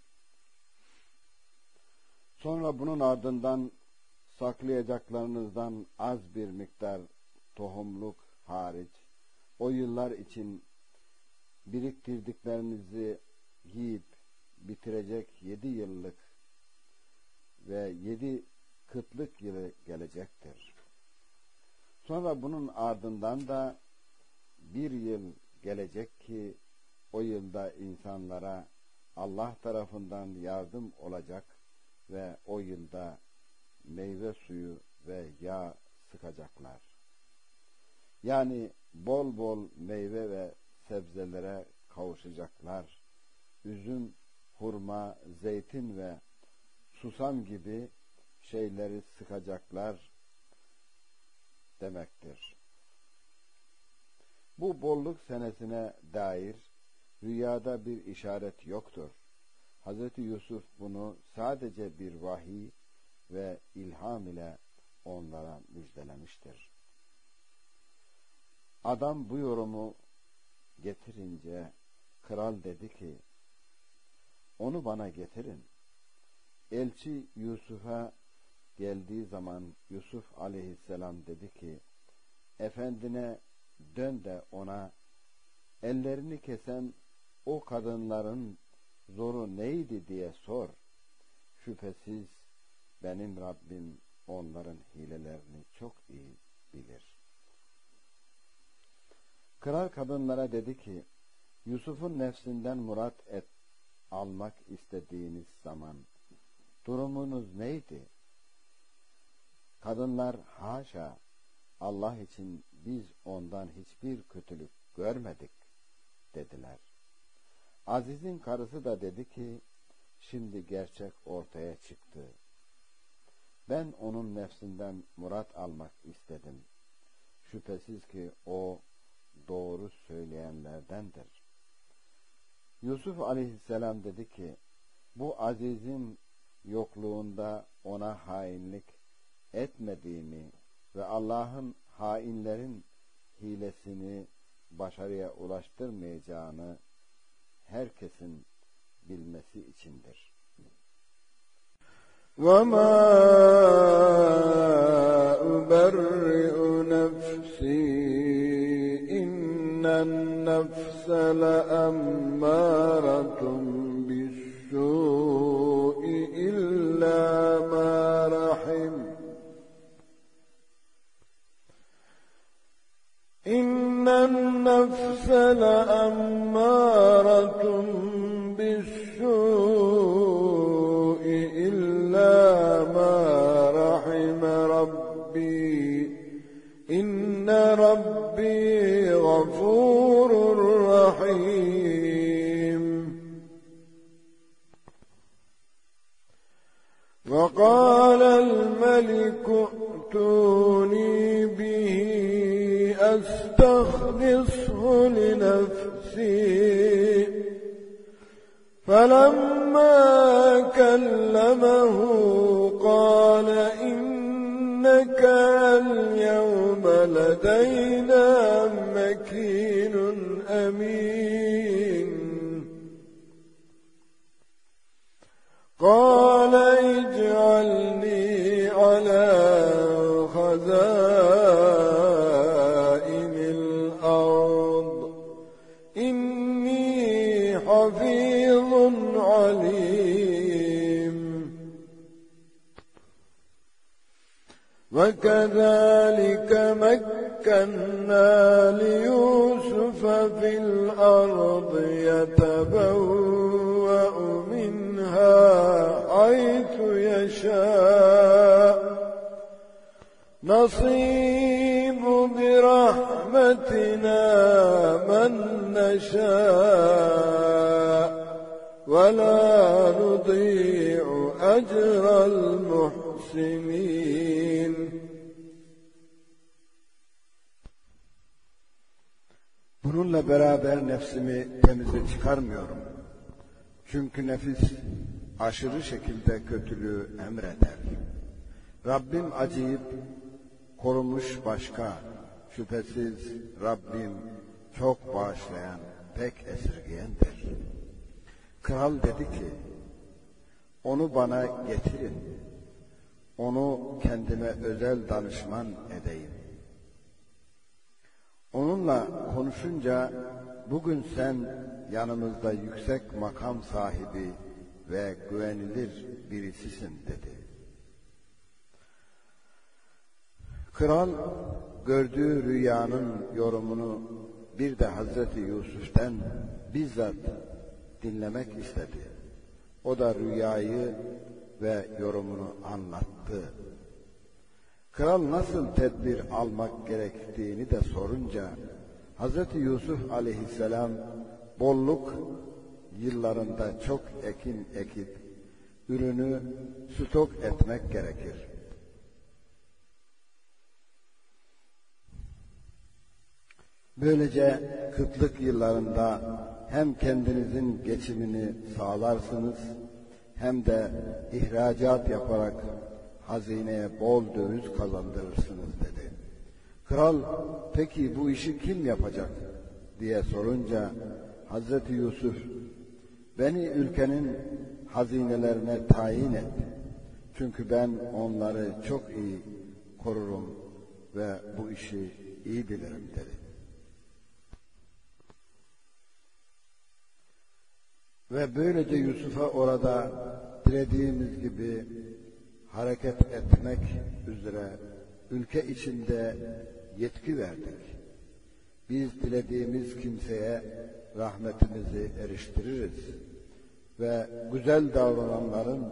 Sonra bunun ardından saklayacaklarınızdan az bir miktar tohumluk hariç o yıllar için biriktirdiklerinizi yiyip bitirecek yedi yıllık ve yedi kıtlık yılı gelecektir. Sonra bunun ardından da bir yıl gelecek ki o yılda insanlara Allah tarafından yardım olacak ve o yılda meyve suyu ve yağ sıkacaklar. Yani bol bol meyve ve sebzelere kavuşacaklar. Üzüm, hurma, zeytin ve susam gibi şeyleri sıkacaklar demektir. Bu bolluk senesine dair rüyada bir işaret yoktur. Hz. Yusuf bunu sadece bir vahiy ve ilham ile onlara müjdelemiştir. Adam bu yorumu getirince kral dedi ki onu bana getirin. Elçi Yusuf'a geldiği zaman Yusuf aleyhisselam dedi ki efendine dön de ona ellerini kesen o kadınların zoru neydi diye sor. Şüphesiz benim Rabbim onların hilelerini çok iyi bilir. Kral kadınlara dedi ki, Yusuf'un nefsinden murat et, almak istediğiniz zaman durumunuz neydi? Kadınlar haşa Allah için biz ondan hiçbir kötülük görmedik dediler. Aziz'in karısı da dedi ki şimdi gerçek ortaya çıktı. Ben onun nefsinden murat almak istedim. Şüphesiz ki o doğru söyleyenlerdendir. Yusuf aleyhisselam dedi ki, bu azizin yokluğunda ona hainlik etmediğimi ve Allah'ın hainlerin hilesini başarıya ulaştırmayacağını herkesin bilmesi içindir. وَمَا أُبَرِّئُ نَفْسِي إن النفس لأمارة بالسوء إلا ما رحم إن النفس لأمارة رحيم وقال الملك ائتوني به أستخلصه لنفسي. فلما كلمه قال إنك اليوم لدينا أمين Çünkü nefis aşırı şekilde kötülüğü emreder. Rabbim acıyıp korumuş başka. Şüphesiz Rabbim çok bağışlayan, pek esirgeyendir. Kral dedi ki, onu bana getirin. Onu kendime özel danışman edeyim. Onunla konuşunca bugün sen yanımızda yüksek makam sahibi ve güvenilir birisisin dedi. Kral gördüğü rüyanın yorumunu bir de Hazreti Yusuf'ten bizzat dinlemek istedi. O da rüyayı ve yorumunu anlattı. Kral nasıl tedbir almak gerektiğini de sorunca Hz. Yusuf aleyhisselam bolluk yıllarında çok ekin ekip ürünü stok etmek gerekir. Böylece kıtlık yıllarında hem kendinizin geçimini sağlarsınız hem de ihracat yaparak hazineye bol döviz kazandırırsınız dedi. Kral peki bu işi kim yapacak diye sorunca Hazreti Yusuf beni ülkenin hazinelerine tayin et. Çünkü ben onları çok iyi korurum ve bu işi iyi bilirim dedi. Ve böylece Yusuf'a orada dilediğimiz gibi hareket etmek üzere ülke içinde yetki verdik. Biz dilediğimiz kimseye rahmetimizi eriştiririz ve güzel davrananların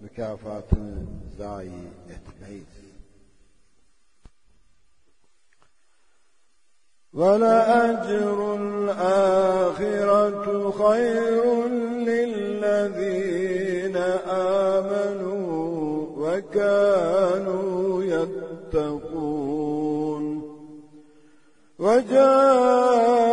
mükafatını zayi etmeyiz. ولأجر الآخرة خير للذين آمنوا وكانوا يتقون وجاء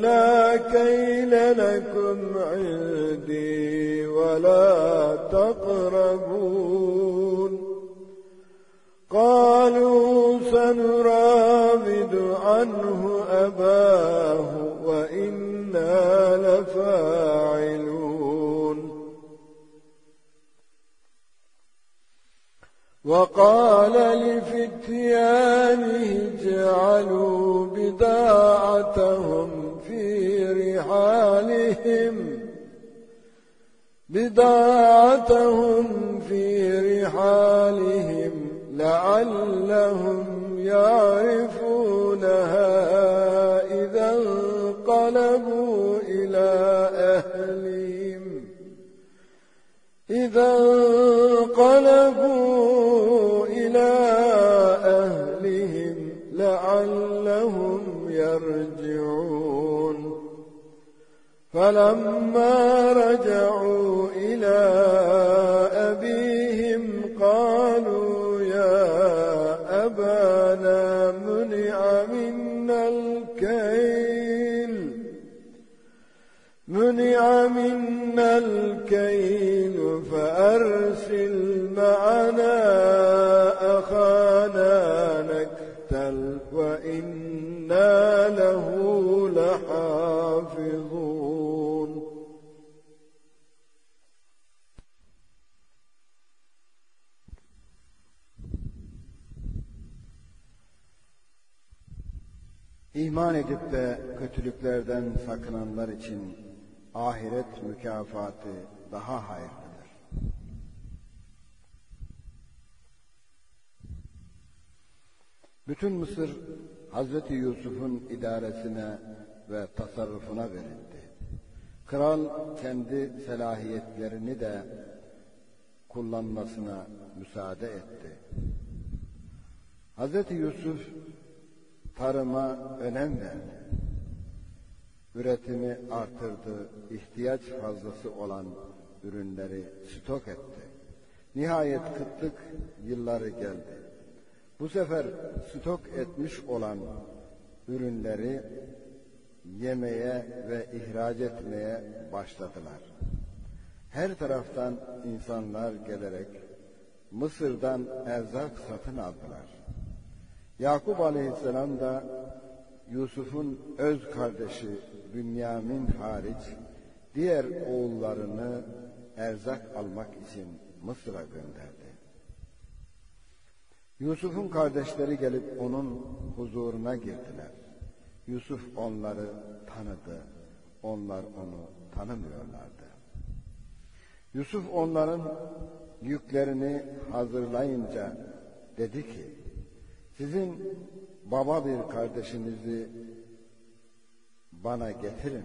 فلا كيل لكم عندي ولا تقربون. قالوا سنراود عنه أباه وإنا لفاعلون. وقال لفتيانه اجعلوا بضاعتهم في رحالهم بضاعتهم في رحالهم لعلهم يعرفونها إذا انقلبوا إلى أهلهم. إذا انقلبوا فلما رجعوا إلى أبيهم قالوا يا أبانا منع منا الكيل. منع منا الكيل فأرسل معنا İman edip de kötülüklerden sakınanlar için ahiret mükafatı daha hayırlıdır. Bütün Mısır Hazreti Yusuf'un idaresine ve tasarrufuna verildi. Kral kendi selahiyetlerini de kullanmasına müsaade etti. Hazreti Yusuf tarıma önem verdi. Üretimi artırdı, ihtiyaç fazlası olan ürünleri stok etti. Nihayet kıtlık yılları geldi. Bu sefer stok etmiş olan ürünleri yemeye ve ihraç etmeye başladılar. Her taraftan insanlar gelerek Mısır'dan erzak satın aldılar. Yakup aleyhisselam da Yusuf'un öz kardeşi Bünyamin hariç diğer oğullarını erzak almak için Mısır'a gönderdi. Yusuf'un kardeşleri gelip onun huzuruna girdiler. Yusuf onları tanıdı, onlar onu tanımıyorlardı. Yusuf onların yüklerini hazırlayınca dedi ki, sizin baba bir kardeşinizi bana getirin.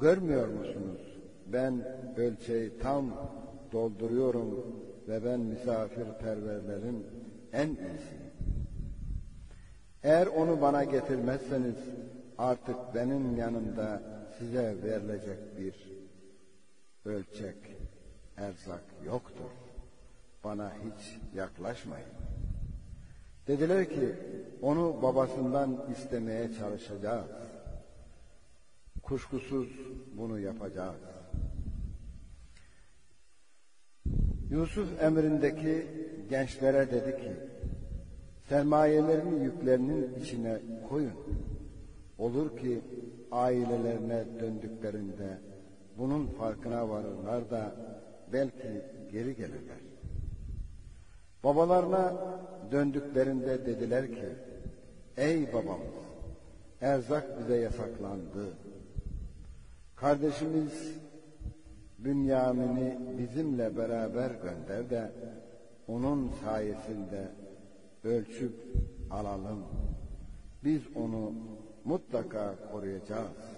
Görmüyor musunuz? Ben ölçeği tam dolduruyorum ve ben misafirperverlerin en iyisiyim. Eğer onu bana getirmezseniz artık benim yanımda size verilecek bir ölçek, erzak yoktur. Bana hiç yaklaşmayın. Dediler ki onu babasından istemeye çalışacağız. Kuşkusuz bunu yapacağız. Yusuf emrindeki gençlere dedi ki, sermayelerini yüklerinin içine koyun. Olur ki ailelerine döndüklerinde bunun farkına varırlar da belki geri gelirler. Babalarına döndüklerinde dediler ki, ey babamız, erzak bize yasaklandı. Kardeşimiz Bünyamin'i bizimle beraber gönder de onun sayesinde ölçüp alalım. Biz onu mutlaka koruyacağız.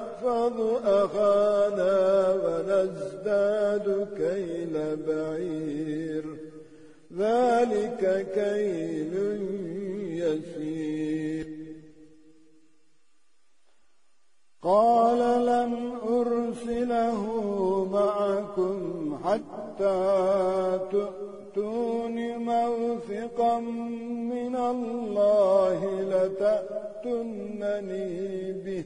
ونحفظ أخانا ونزداد كيل بعير. ذلك كيل يسير. قال لن أرسله معكم حتى تؤتون موثقا من الله لتأتنني به.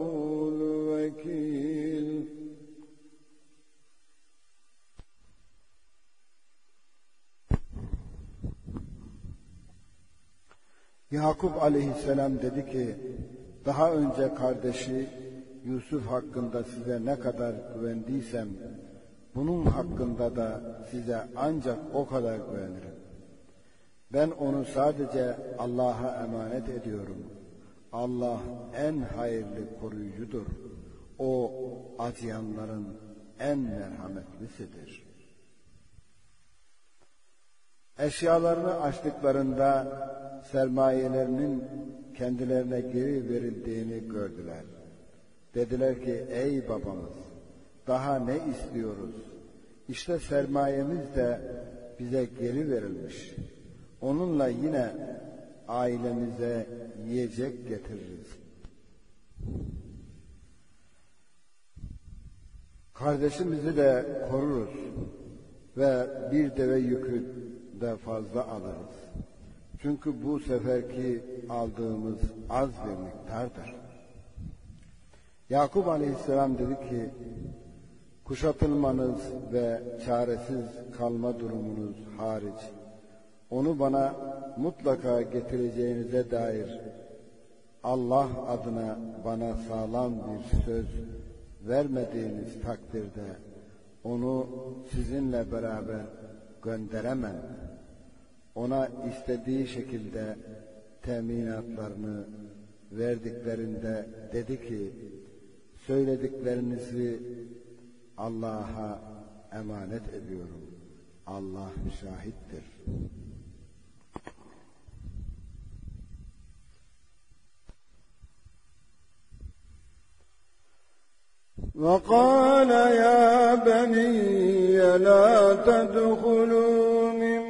Yakup aleyhisselam dedi ki, daha önce kardeşi Yusuf hakkında size ne kadar güvendiysem, bunun hakkında da size ancak o kadar güvenirim. Ben onu sadece Allah'a emanet ediyorum. Allah en hayırlı koruyucudur. O acıyanların en merhametlisidir. Eşyalarını açtıklarında sermayelerinin kendilerine geri verildiğini gördüler. Dediler ki ey babamız daha ne istiyoruz? İşte sermayemiz de bize geri verilmiş. Onunla yine ailemize yiyecek getiririz. Kardeşimizi de koruruz ve bir deve yükü de fazla alırız. Çünkü bu seferki aldığımız az bir miktardır. Yakup Aleyhisselam dedi ki, kuşatılmanız ve çaresiz kalma durumunuz hariç, onu bana mutlaka getireceğinize dair Allah adına bana sağlam bir söz vermediğiniz takdirde onu sizinle beraber gönderemem Ona istediği şekilde teminatlarını verdiklerinde dedi ki söylediklerinizi Allah'a emanet ediyorum. Allah şahittir. وقال يا بني لا تدخلوا من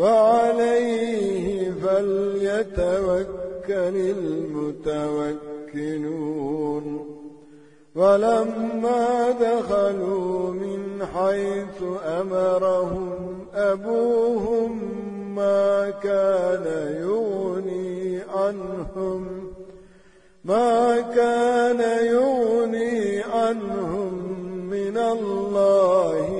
وعليه فليتوكل المتوكلون. ولما دخلوا من حيث أمرهم أبوهم ما كان يغني عنهم ما كان يغني عنهم من الله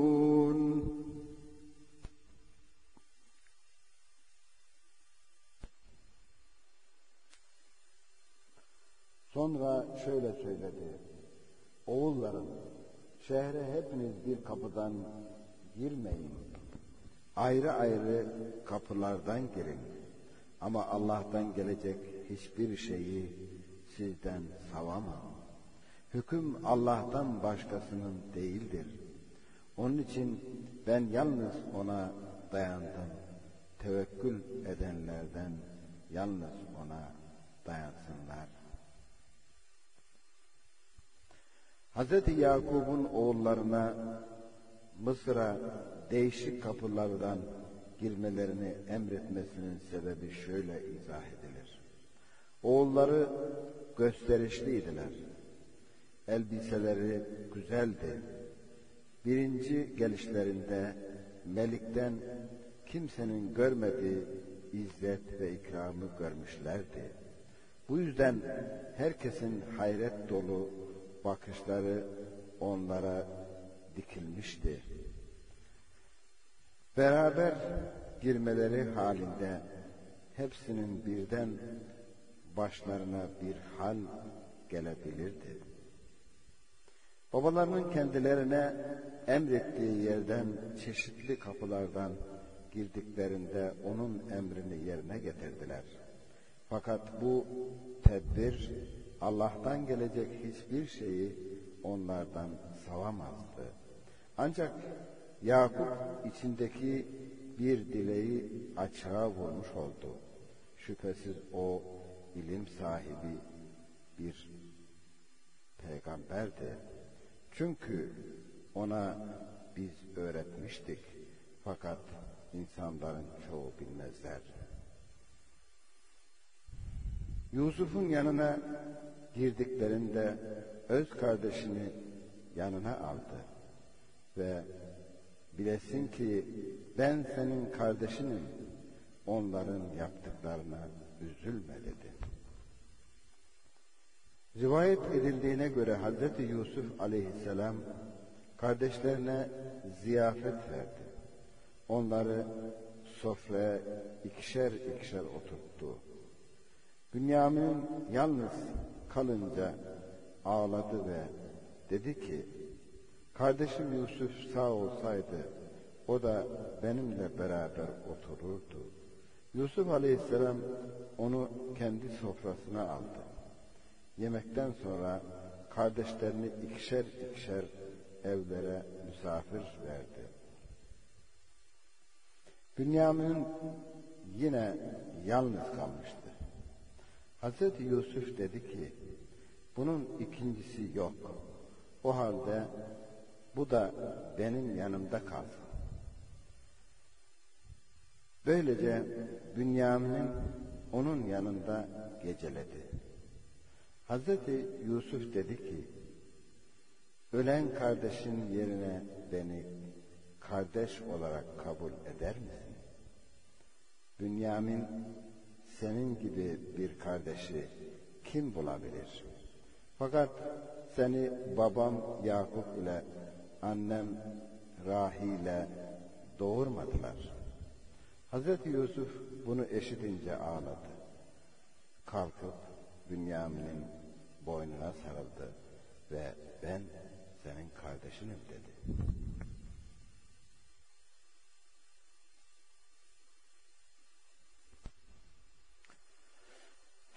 Sonra şöyle söyledi. Oğullarım, şehre hepiniz bir kapıdan girmeyin. Ayrı ayrı kapılardan girin. Ama Allah'tan gelecek hiçbir şeyi sizden savamam. Hüküm Allah'tan başkasının değildir. Onun için ben yalnız ona dayandım. Tevekkül edenlerden yalnız ona dayansınlar. Hz. Yakub'un oğullarına Mısır'a değişik kapılardan girmelerini emretmesinin sebebi şöyle izah edilir. Oğulları gösterişliydiler. Elbiseleri güzeldi. Birinci gelişlerinde Melik'ten kimsenin görmediği izzet ve ikramı görmüşlerdi. Bu yüzden herkesin hayret dolu bakışları onlara dikilmişti. Beraber girmeleri halinde hepsinin birden başlarına bir hal gelebilirdi. Babalarının kendilerine emrettiği yerden çeşitli kapılardan girdiklerinde onun emrini yerine getirdiler. Fakat bu tedbir Allah'tan gelecek hiçbir şeyi onlardan savamazdı. Ancak Yakup içindeki bir dileği açığa vurmuş oldu. Şüphesiz o ilim sahibi bir peygamberdi. Çünkü ona biz öğretmiştik. Fakat insanların çoğu bilmezler. Yusuf'un yanına girdiklerinde öz kardeşini yanına aldı ve bilesin ki ben senin kardeşinim onların yaptıklarına üzülme dedi. Rivayet edildiğine göre Hazreti Yusuf aleyhisselam kardeşlerine ziyafet verdi. Onları sofraya ikişer ikişer oturttu. Bünyamin yalnız kalınca ağladı ve dedi ki kardeşim Yusuf sağ olsaydı o da benimle beraber otururdu. Yusuf aleyhisselam onu kendi sofrasına aldı. Yemekten sonra kardeşlerini ikişer ikişer evlere misafir verdi. Bünyamin yine yalnız kalmıştı. Hazreti Yusuf dedi ki, bunun ikincisi yok. O halde bu da benim yanımda kalsın. Böylece Bünyamin'in onun yanında geceledi. Hazreti Yusuf dedi ki, ölen kardeşin yerine beni kardeş olarak kabul eder misin? Bünyamin senin gibi bir kardeşi kim bulabilir? Fakat seni babam Yakup ile annem Rahile doğurmadılar. Hazreti Yusuf bunu eşitince ağladı. Kalkıp Bünyamin'in boynuna sarıldı ve ben senin kardeşinim dedi.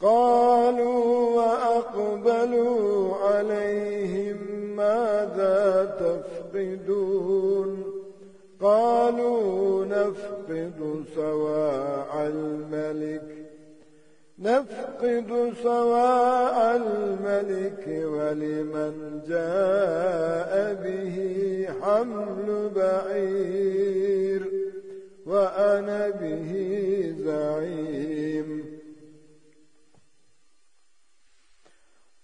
قالوا وأقبلوا عليهم ماذا تفقدون؟ قالوا نفقد سواع الملك نفقد سواع الملك ولمن جاء به حمل بعير وأنا به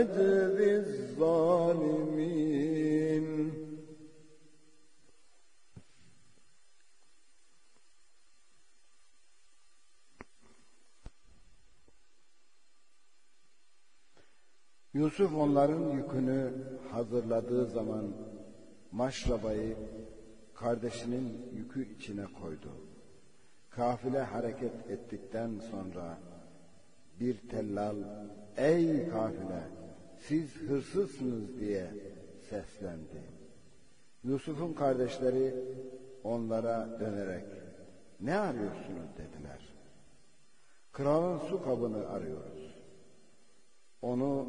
نجزي الظالمين Yusuf onların yükünü hazırladığı zaman maşrabayı kardeşinin yükü içine koydu. Kafile hareket ettikten sonra bir tellal ey kafile siz hırsızsınız diye seslendi. Yusuf'un kardeşleri onlara dönerek ne arıyorsunuz dediler. Kralın su kabını arıyoruz. Onu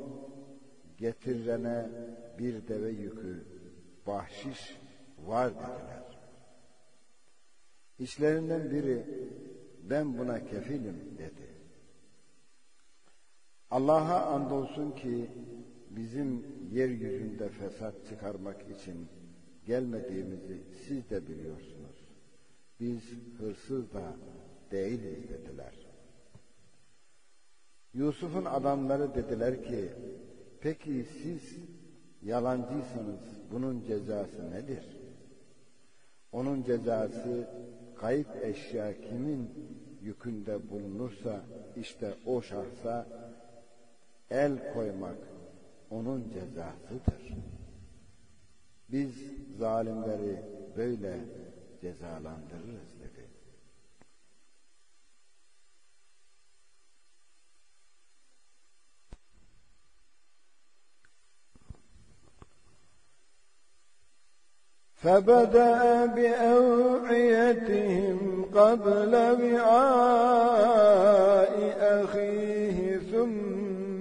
getirene bir deve yükü bahşiş var dediler. İçlerinden biri ben buna kefilim dedi. Allah'a andolsun ki bizim yeryüzünde fesat çıkarmak için gelmediğimizi siz de biliyorsunuz. Biz hırsız da değiliz dediler. Yusuf'un adamları dediler ki, peki siz yalancıysanız bunun cezası nedir? Onun cezası kayıp eşya kimin yükünde bulunursa işte o şahsa el koymak onun cezasıdır. Biz zalimleri böyle cezalandırırız dedi. فبدأ بأوعيتهم قبل وعاء أخيه ثم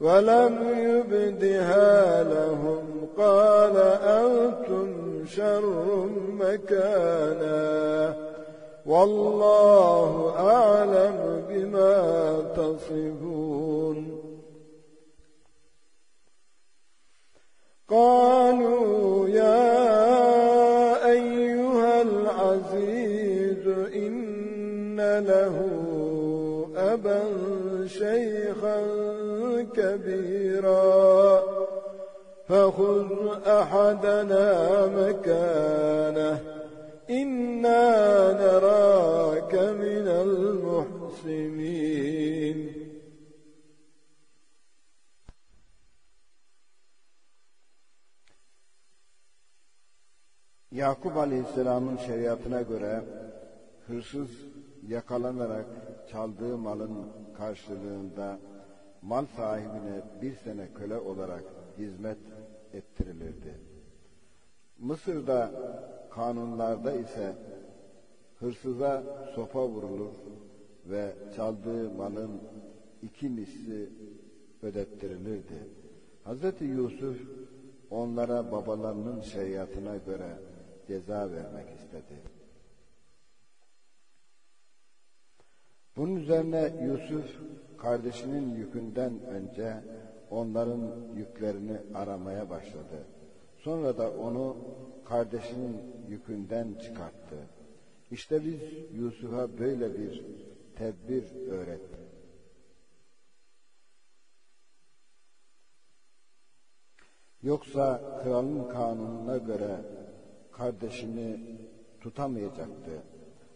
ولم يبدها لهم. قال أنتم شر مكانا. والله أعلم بما تصفون. قالوا فخذ أحدنا مكانه إنا نراك من المحسنين Yakup Aleyhisselam'ın şeriatına göre hırsız yakalanarak çaldığı malın karşılığında mal sahibine bir sene köle olarak hizmet ettirilirdi. Mısır'da kanunlarda ise hırsıza sopa vurulur ve çaldığı malın iki misli ödettirilirdi. Hz. Yusuf onlara babalarının şeriatına göre ceza vermek istedi. Bunun üzerine Yusuf kardeşinin yükünden önce onların yüklerini aramaya başladı. Sonra da onu kardeşinin yükünden çıkarttı. İşte biz Yusuf'a böyle bir tedbir öğrettik. Yoksa kralın kanununa göre kardeşini tutamayacaktı.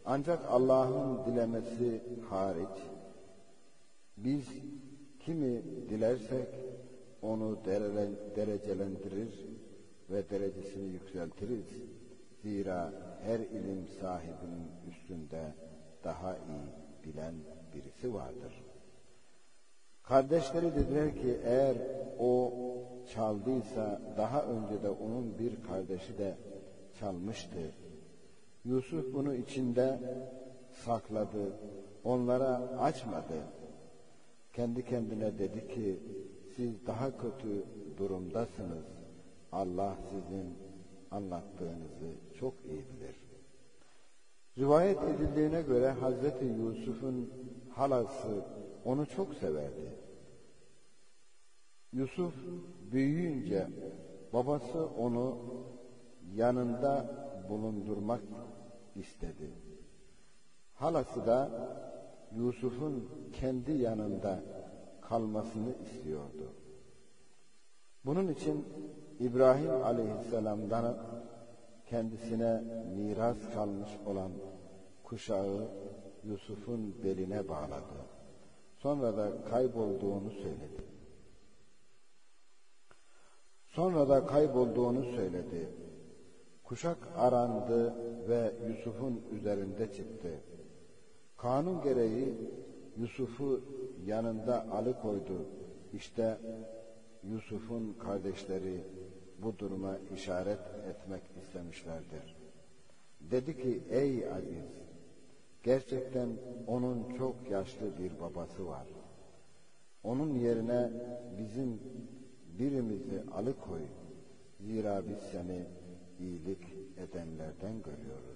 Ancak Allah'ın dilemesi hariç biz kimi dilersek onu derecelendirir ve derecesini yükseltiriz. Zira her ilim sahibinin üstünde daha iyi bilen birisi vardır. Kardeşleri dediler ki eğer o çaldıysa daha önce de onun bir kardeşi de çalmıştı. Yusuf bunu içinde sakladı, onlara açmadı. Kendi kendine dedi ki siz daha kötü durumdasınız. Allah sizin anlattığınızı çok iyi bilir. Rivayet edildiğine göre Hazreti Yusuf'un halası onu çok severdi. Yusuf büyüyünce babası onu yanında bulundurmak istedi. Halası da Yusuf'un kendi yanında kalmasını istiyordu. Bunun için İbrahim aleyhisselamdan kendisine miras kalmış olan kuşağı Yusuf'un beline bağladı. Sonra da kaybolduğunu söyledi. Sonra da kaybolduğunu söyledi. Kuşak arandı ve Yusuf'un üzerinde çıktı. Kanun gereği Yusuf'u yanında alıkoydu. İşte Yusuf'un kardeşleri bu duruma işaret etmek istemişlerdir. Dedi ki ey aziz gerçekten onun çok yaşlı bir babası var. Onun yerine bizim birimizi alıkoy. Zira biz seni iyilik edenlerden görüyoruz.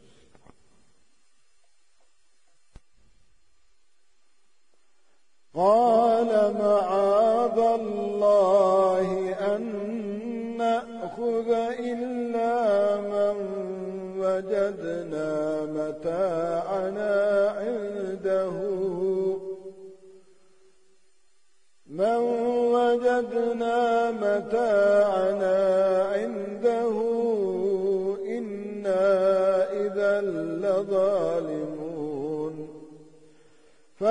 قال معاذ الله أن نأخذ إلا من وجدنا متاعنا عنده. من وجدنا متاعنا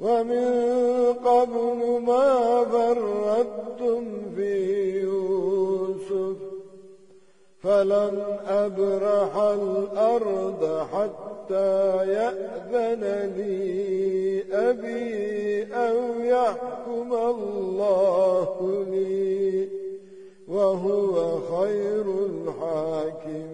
ومن قبل ما فرطتم في يوسف فلن أبرح الأرض حتى يأذن لي أبي أو يحكم الله لي وهو خير الحاكمين.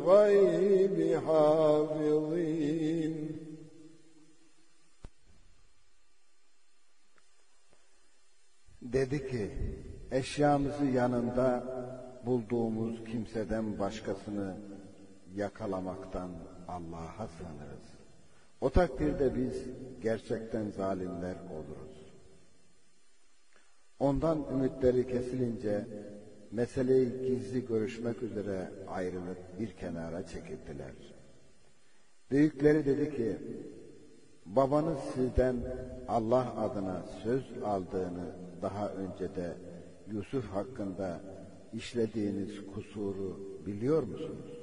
للغيب حافظين Dedi ki eşyamızı yanında bulduğumuz kimseden başkasını yakalamaktan Allah'a sığınırız. O takdirde biz gerçekten zalimler oluruz. Ondan ümitleri kesilince meseleyi gizli görüşmek üzere ayrılıp bir kenara çekildiler. Büyükleri dedi ki, babanız sizden Allah adına söz aldığını daha önce de Yusuf hakkında işlediğiniz kusuru biliyor musunuz?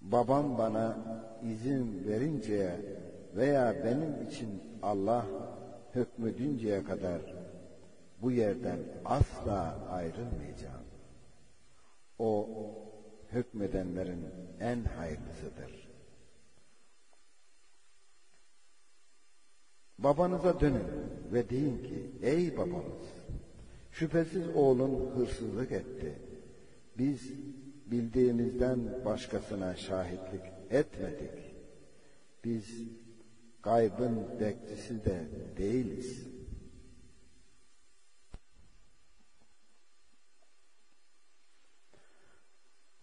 Babam bana izin verinceye veya benim için Allah hükmedinceye kadar bu yerden asla ayrılmayacağım. O hükmedenlerin en hayırlısıdır. Babanıza dönün ve deyin ki ey babamız şüphesiz oğlun hırsızlık etti. Biz bildiğimizden başkasına şahitlik etmedik. Biz gaybın bekçisi de değiliz.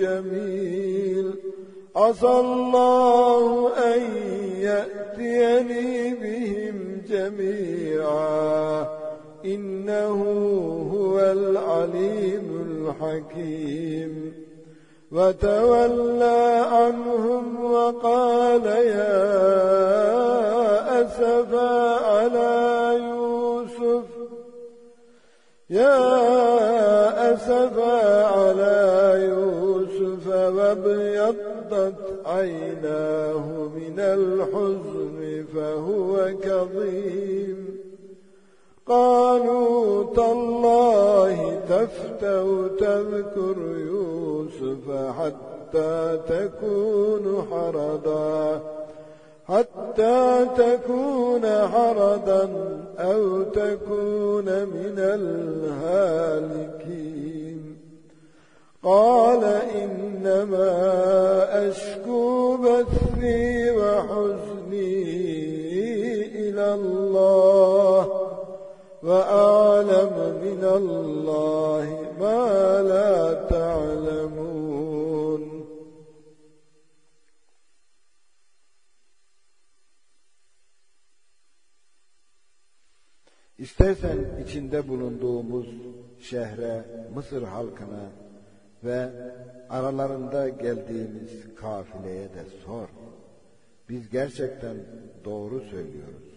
جميل. عسى الله أن يأتيني بهم جميعا. إنه هو العليم الحكيم. وتولى عنهم وقال يا أسفا على يوسف. يا أسفا على وابيضت عيناه من الحزن فهو كظيم. قالوا تالله تفتأ تذكر يوسف حتى تكون حرضا حتى تكون حرضا أو تكون من الهالكين قال إنما أشكو بثي وحزني إلى الله وأعلم من الله ما لا تعلمون İstersen içinde bulunduğumuz şehre, Mısır halkına ve aralarında geldiğimiz kafileye de sor. Biz gerçekten doğru söylüyoruz.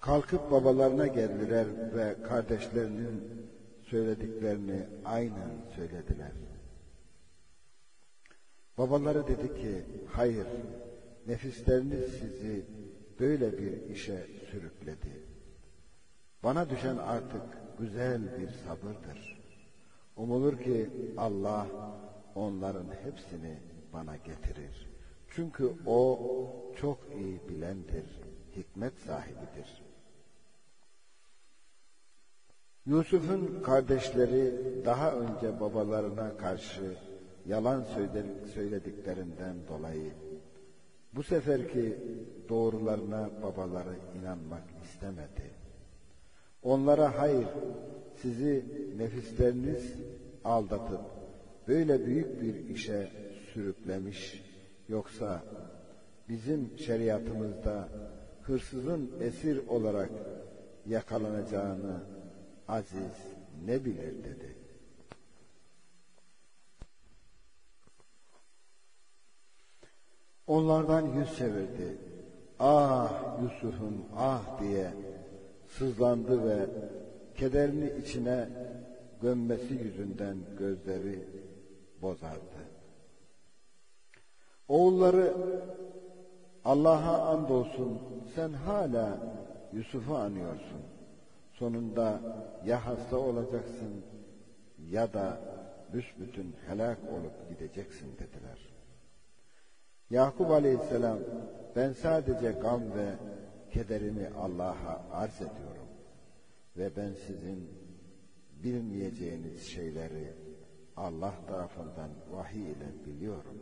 Kalkıp babalarına geldiler ve kardeşlerinin söylediklerini aynen söylediler. Babaları dedi ki, hayır, nefisleriniz sizi böyle bir işe sürükledi. Bana düşen artık güzel bir sabırdır. Umulur ki Allah onların hepsini bana getirir. Çünkü O çok iyi bilendir, hikmet sahibidir. Yusuf'un kardeşleri daha önce babalarına karşı yalan söylediklerinden dolayı bu seferki doğrularına babaları inanmak istemedi. Onlara hayır, sizi nefisleriniz aldatıp böyle büyük bir işe sürüklemiş yoksa bizim şeriatımızda hırsızın esir olarak yakalanacağını aziz ne bilir dedi. Onlardan yüz çevirdi. Ah Yusuf'um ah diye sızlandı ve kederini içine gömmesi yüzünden gözleri bozardı. Oğulları Allah'a andolsun sen hala Yusuf'u anıyorsun. Sonunda ya hasta olacaksın ya da büsbütün helak olup gideceksin dediler. Yakup aleyhisselam ben sadece gam ve kederimi Allah'a arz ediyorum. Ve ben sizin bilmeyeceğiniz şeyleri Allah tarafından vahiy ile biliyorum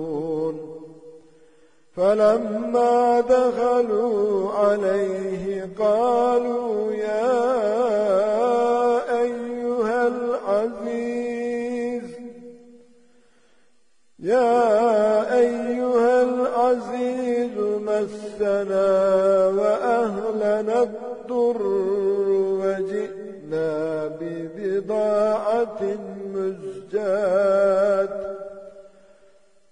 فلما دخلوا عليه قالوا يا أيها العزيز يا أيها العزيز مسنا وأهلنا الضر وجئنا ببضاعة مزجاة.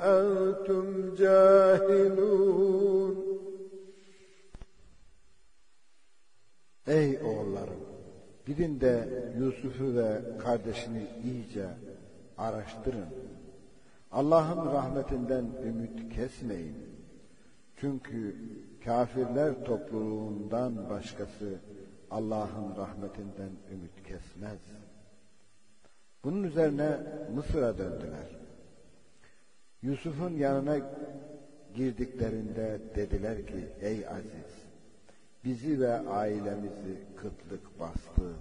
أنتم جاهلون Ey oğullarım! Gidin de Yusuf'u ve kardeşini iyice araştırın. Allah'ın rahmetinden ümit kesmeyin. Çünkü kafirler topluluğundan başkası Allah'ın rahmetinden ümit kesmez. Bunun üzerine Mısır'a döndüler. Yusuf'un yanına girdiklerinde dediler ki ey aziz bizi ve ailemizi kıtlık bastı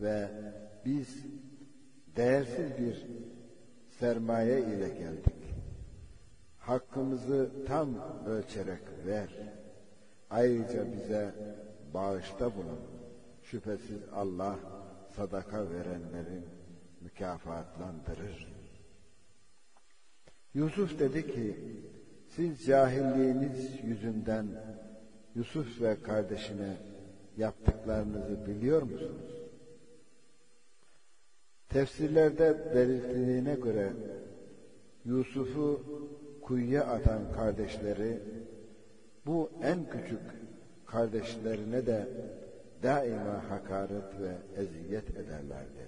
ve biz değersiz bir sermaye ile geldik. Hakkımızı tam ölçerek ver. Ayrıca bize bağışta bulun. Şüphesiz Allah sadaka verenlerin mükafatlandırır. Yusuf dedi ki, siz cahilliğiniz yüzünden Yusuf ve kardeşine yaptıklarınızı biliyor musunuz? Tefsirlerde belirtildiğine göre Yusuf'u kuyuya atan kardeşleri bu en küçük kardeşlerine de daima hakaret ve eziyet ederlerdi.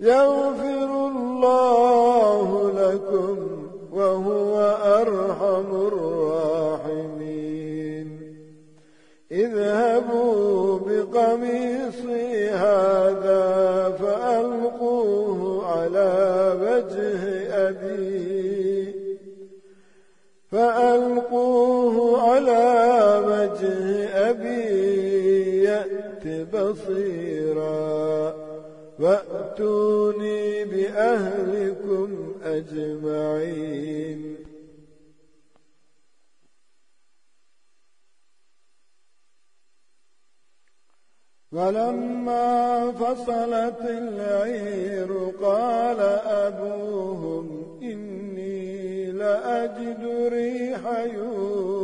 يغفر الله لكم وهو أرحم الراحمين. اذهبوا بقميصي هذا فألقوه على وجه أبي. فألقوه على وجه أبي يأت بصيراً. وَأْتُونِي بِأَهْلِكُمْ أَجْمَعِينَ ولما فصلت العير قال أبوهم إني لأجد ريح يوسف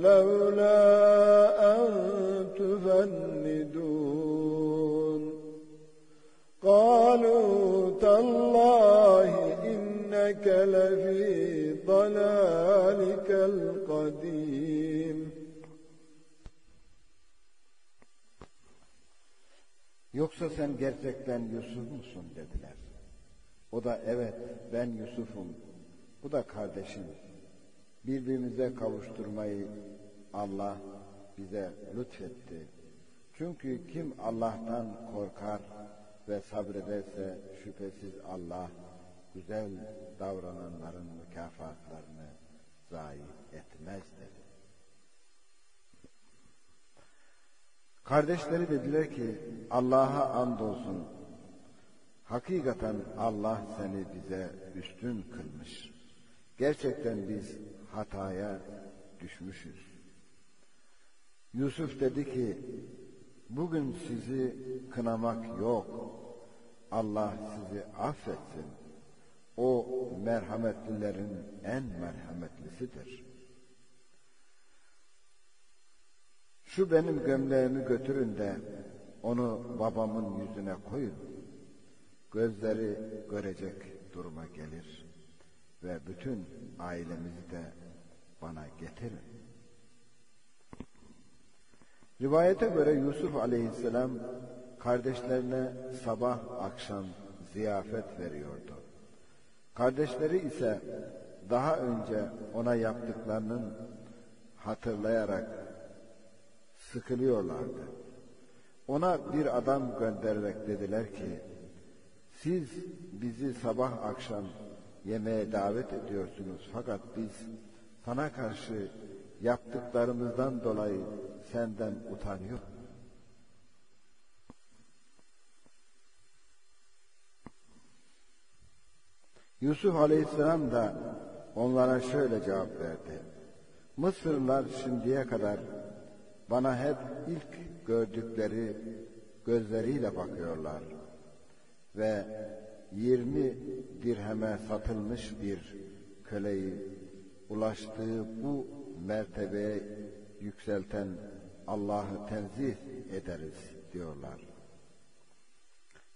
يوسف لولا أن تفندون قالوا تالله إنك لفي ضلالك القديم Yoksa sen gerçekten Yusuf musun dediler. O da evet ben Yusuf'um. Bu da kardeşim. Birbirimize kavuşturmayı Allah bize lütfetti. Çünkü kim Allah'tan korkar ve sabrederse şüphesiz Allah güzel davrananların mükafatlarını zayi etmez dedi. Kardeşleri dediler ki Allah'a andolsun hakikaten Allah seni bize üstün kılmış. Gerçekten biz hataya düşmüşüz. Yusuf dedi ki bugün sizi kınamak yok. Allah sizi affetsin. O merhametlilerin en merhametlisidir. Şu benim gömleğimi götürün de onu babamın yüzüne koyun. Gözleri görecek duruma gelir ve bütün ailemizi de bana getirin. Rivayete göre Yusuf aleyhisselam kardeşlerine sabah akşam ziyafet veriyordu. Kardeşleri ise daha önce ona yaptıklarının hatırlayarak sıkılıyorlardı. Ona bir adam göndererek dediler ki, siz bizi sabah akşam yemeğe davet ediyorsunuz fakat biz sana karşı yaptıklarımızdan dolayı senden utanıyor. Yusuf Aleyhisselam da onlara şöyle cevap verdi. Mısırlılar şimdiye kadar bana hep ilk gördükleri gözleriyle bakıyorlar ve 20 dirheme satılmış bir köleyi ulaştığı bu mertebeye yükselten Allah'ı tenzih ederiz diyorlar.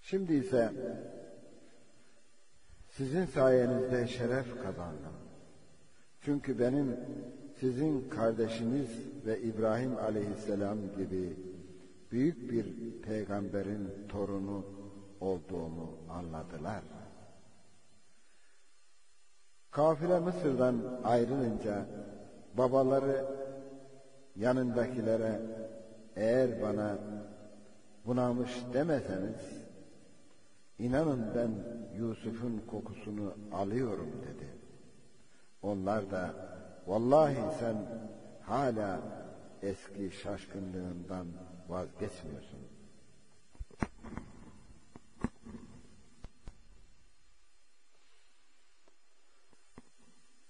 Şimdi ise sizin sayenizde şeref kazandım. Çünkü benim sizin kardeşiniz ve İbrahim aleyhisselam gibi büyük bir peygamberin torunu olduğumu anladılar. Kafile Mısır'dan ayrılınca babaları yanındakilere eğer bana bunamış demeseniz inanın ben Yusuf'un kokusunu alıyorum dedi. Onlar da vallahi sen hala eski şaşkınlığından vazgeçmiyorsun.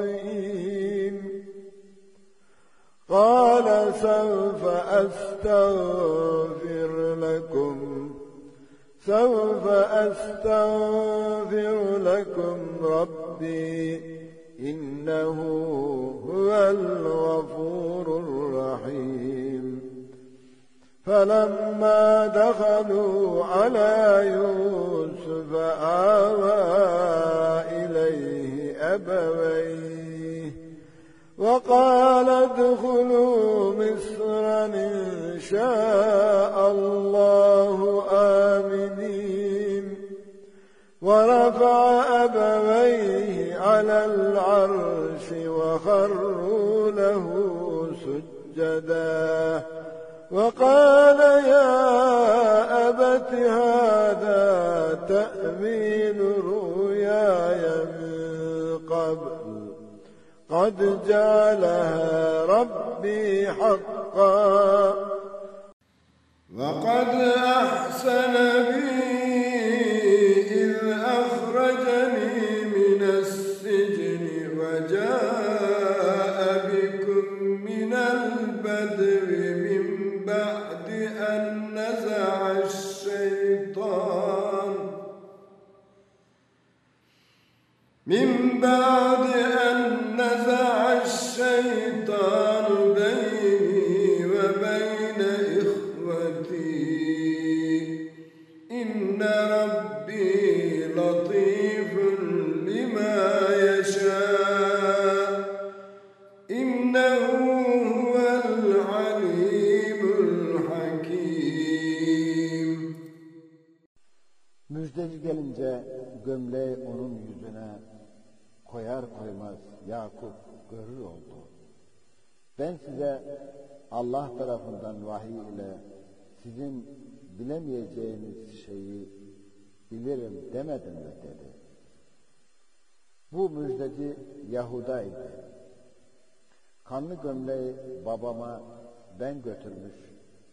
خاطئين قال سوف أستغفر لكم. سوف أستغفر لكم ربي. إنه هو الغفور الرحيم. فلما دخلوا على يوسف آوى إليه. أبويه وقال ادخلوا مصر إن شاء الله آمنين. ورفع أبويه على العرش وخروا له سجدا. وقال يا أبت هذا تأمين رؤياي قبل قد جعلها ربي حقا. وقد أحسن بي إذ أخرجني من السجن وجاء بكم من البدو من بعد أن نزع الشيطان. من بعد أن نزع الشيطان بيني وبين إخوتي. إن ربي لطيف لما يشاء. إنه هو العليم الحكيم. Müjdeci gelince gömleği onun koyar koymaz Yakup görür oldu. Ben size Allah tarafından vahiy ile sizin bilemeyeceğiniz şeyi bilirim demedim mi dedi. Bu müjdeci Yahuda idi. Kanlı gömleği babama ben götürmüş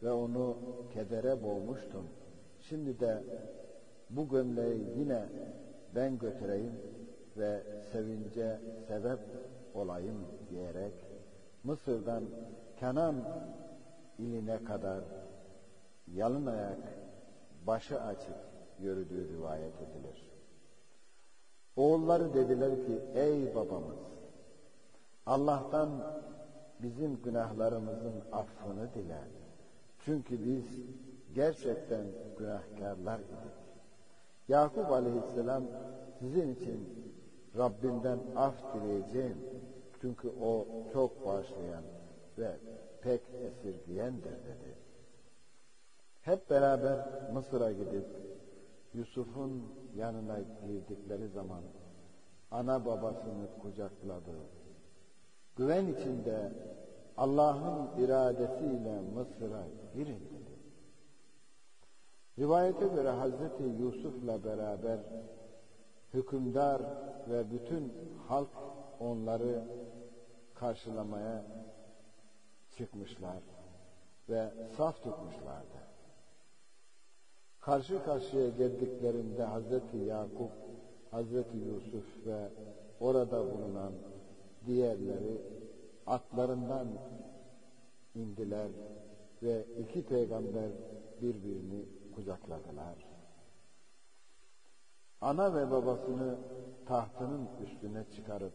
ve onu kedere boğmuştum. Şimdi de bu gömleği yine ben götüreyim ve sevince sebep olayım diyerek Mısır'dan Kenan iline kadar yalın ayak, başı açık yürüdüğü rivayet edilir. Oğulları dediler ki, ey babamız, Allah'tan bizim günahlarımızın affını dile. Çünkü biz gerçekten günahkarlar idik. Yakup aleyhisselam sizin için Rabbimden af dileyeceğim. Çünkü o çok bağışlayan ve pek esirgiyendir dedi. Hep beraber Mısır'a gidip Yusuf'un yanına girdikleri zaman ana babasını kucakladı. Güven içinde Allah'ın iradesiyle Mısır'a girin dedi. Rivayete göre Hazreti Yusuf'la beraber hükümdar ve bütün halk onları karşılamaya çıkmışlar ve saf tutmuşlardı. Karşı karşıya geldiklerinde Hazreti Yakup, Hazreti Yusuf ve orada bulunan diğerleri atlarından indiler ve iki peygamber birbirini kucakladılar. Ana ve babasını tahtının üstüne çıkarıp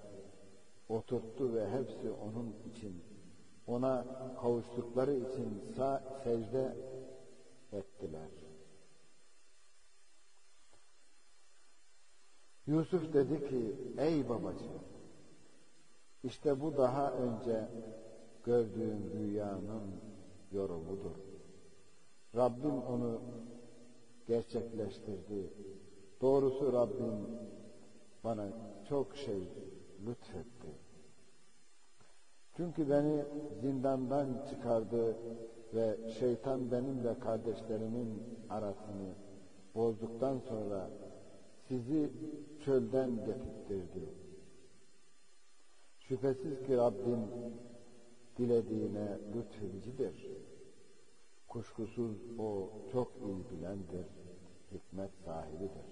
oturttu ve hepsi onun için ona kavuştukları için sa secde ettiler. Yusuf dedi ki ey babacığım işte bu daha önce gördüğüm rüyanın yorumudur. Rabbim onu gerçekleştirdi. Doğrusu Rabbim bana çok şey lütfetti. Çünkü beni zindandan çıkardı ve şeytan benimle kardeşlerimin arasını bozduktan sonra sizi çölden getirtirdi. Şüphesiz ki Rabbim dilediğine lütfedicidir. Kuşkusuz o çok iyi bilendir, hikmet sahibidir.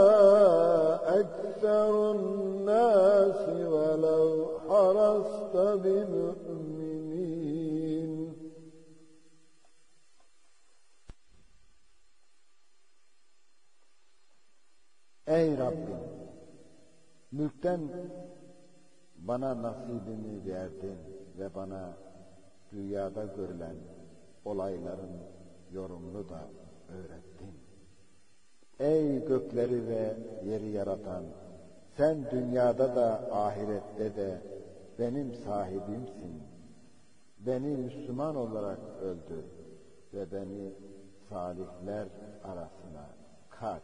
حرصت بمؤمنين Ey Rabbim! Mülkten bana nasibimi verdin ve bana dünyada görülen olayların yorumunu da öğrettin. Ey gökleri ve yeri yaratan, sen dünyada da ahirette de benim sahibimsin. Beni Müslüman olarak öldür ve beni salihler arasına kat.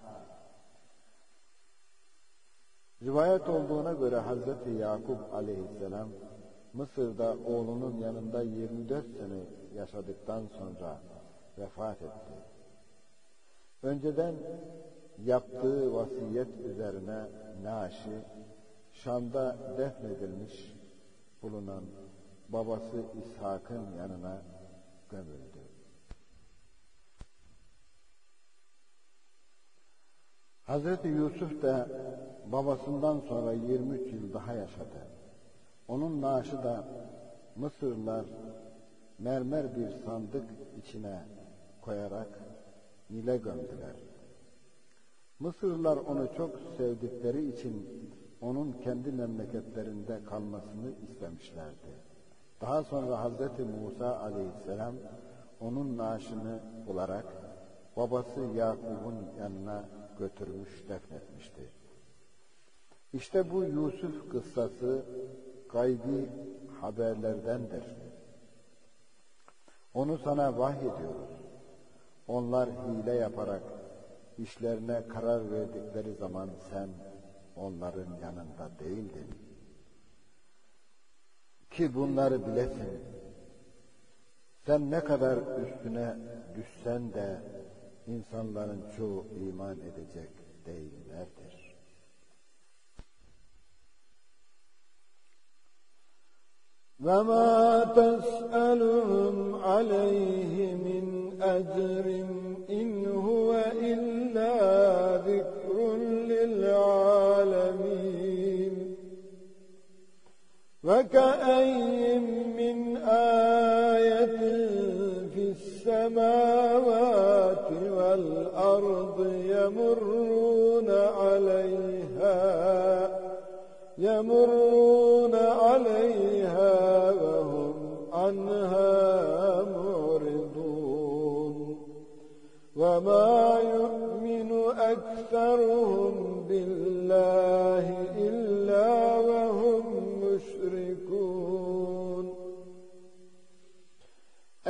Rivayet olduğuna göre Hazreti Yakup aleyhisselam Mısır'da oğlunun yanında 24 sene yaşadıktan sonra vefat etti. Önceden yaptığı vasiyet üzerine naaşı Şam'da defnedilmiş bulunan babası İshak'ın yanına gömüldü. Hazreti Yusuf da babasından sonra 23 yıl daha yaşadı. Onun naaşı da Mısırlılar mermer bir sandık içine koyarak Nil'e gömdüler. Mısırlılar onu çok sevdikleri için onun kendi memleketlerinde kalmasını istemişlerdi. Daha sonra Hazreti Musa aleyhisselam onun naaşını bularak babası Yakup'un yanına götürmüş defnetmişti. İşte bu Yusuf kıssası gaybi haberlerdendir. Onu sana vahyediyoruz. Onlar hile yaparak işlerine karar verdikleri zaman sen onların yanında değildin. Ki bunları bilesin. Sen ne kadar üstüne düşsen de insanların çoğu iman edecek değillerdir. وما تسألهم عليه من أجر إن هو إلا ذكر وكأي من آية في السماوات والأرض يمرون عليها يمرون عليها وهم عنها معرضون. وما يؤمن أكثرهم بالله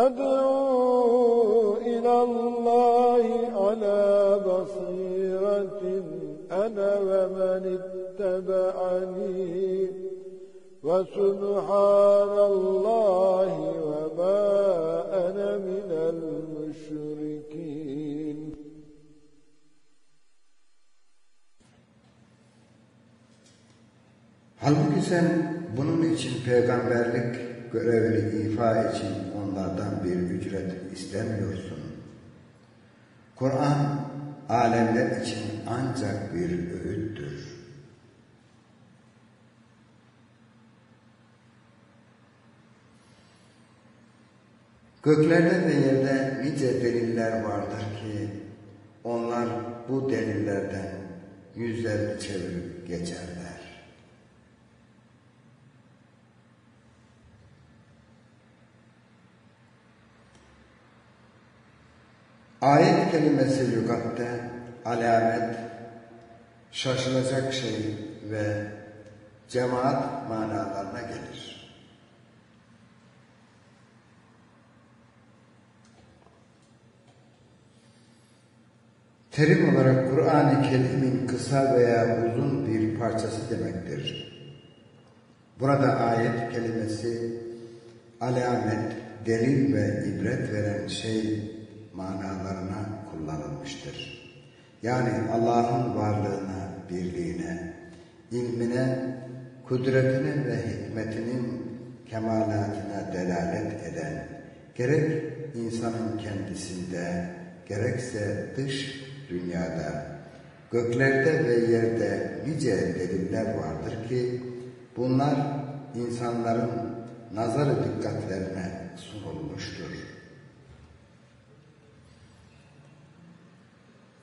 أدعو إلى الله على بصيرة أنا ومن اتبعني وسبحان الله وما أنا من المشركين Halbuki sen bunun için peygamberlik görevini ifa için onlardan bir ücret istemiyorsun. Kur'an alemler için ancak bir öğüttür. Göklerde ve yerde nice deliller vardır ki onlar bu delillerden yüzlerini çevirip geçerler. Ayet kelimesi lügatte alamet, şaşılacak şey ve cemaat manalarına gelir. Terim olarak Kur'an-ı Kerim'in kısa veya uzun bir parçası demektir. Burada ayet kelimesi alamet, delil ve ibret veren şey manalarına kullanılmıştır. Yani Allah'ın varlığına, birliğine, ilmine, kudretine ve hikmetinin kemalatına delalet eden, gerek insanın kendisinde, gerekse dış dünyada, göklerde ve yerde nice deliller vardır ki, bunlar insanların nazarı dikkatlerine sunulmuştur.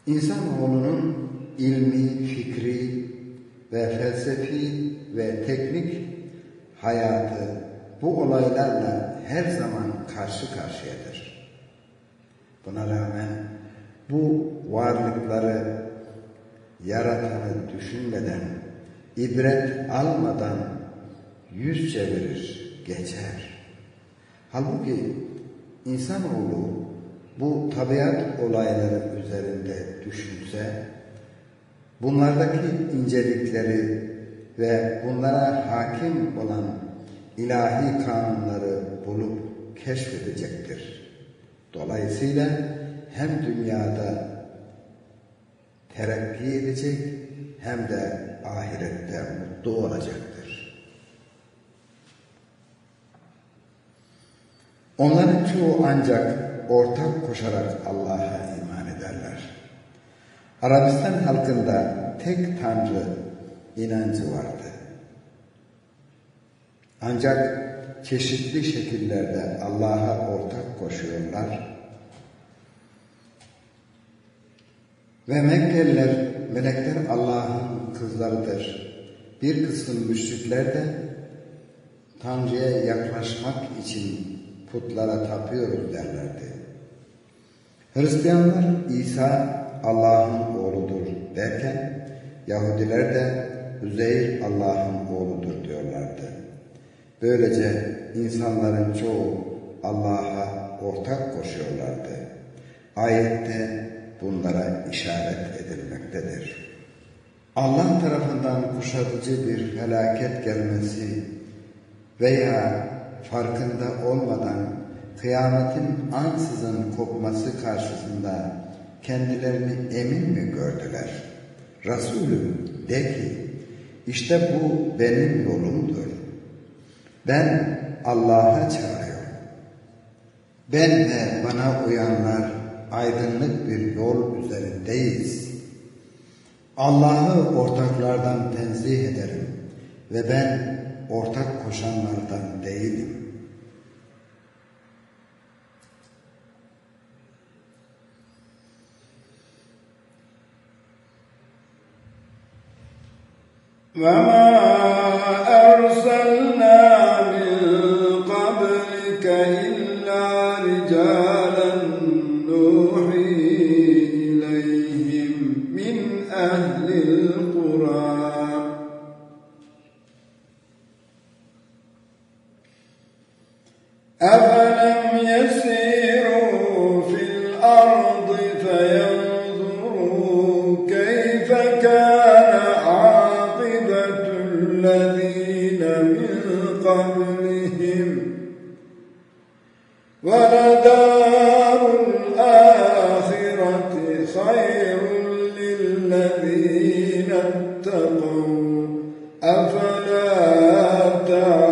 İnsanoğlunun ilmi, fikri ve felsefi ve teknik hayatı bu olaylarla her zaman karşı karşıyadır. Buna rağmen bu varlıkları yaratanı düşünmeden, ibret almadan yüz çevirir, geçer. Halbuki insanoğlu bu tabiat olayları üzerinde düşünse, bunlardaki incelikleri ve bunlara hakim olan ilahi kanunları bulup keşfedecektir. Dolayısıyla hem dünyada terakki edecek hem de ahirette mutlu olacaktır. Onların çoğu ancak ortak koşarak Allah'a. Arabistan halkında tek tanrı inancı vardı. Ancak çeşitli şekillerde Allah'a ortak koşuyorlar ve Mekkeliler melekler Allah'ın kızlarıdır. Bir kısım müşrikler de Tanrı'ya yaklaşmak için putlara tapıyoruz derlerdi. Hristiyanlar İsa Allah'ın oğludur derken Yahudiler de Üzeyr Allah'ın oğludur diyorlardı. Böylece insanların çoğu Allah'a ortak koşuyorlardı. Ayette bunlara işaret edilmektedir. Allah tarafından kuşatıcı bir felaket gelmesi veya farkında olmadan kıyametin ansızın kopması karşısında kendilerini emin mi gördüler? Resulüm de ki, işte bu benim yolumdur. Ben Allah'a çağırıyorum. Ben ve bana uyanlar aydınlık bir yol üzerindeyiz. Allah'ı ortaklardan tenzih ederim ve ben ortak koşanlardan değilim. وما تعقلون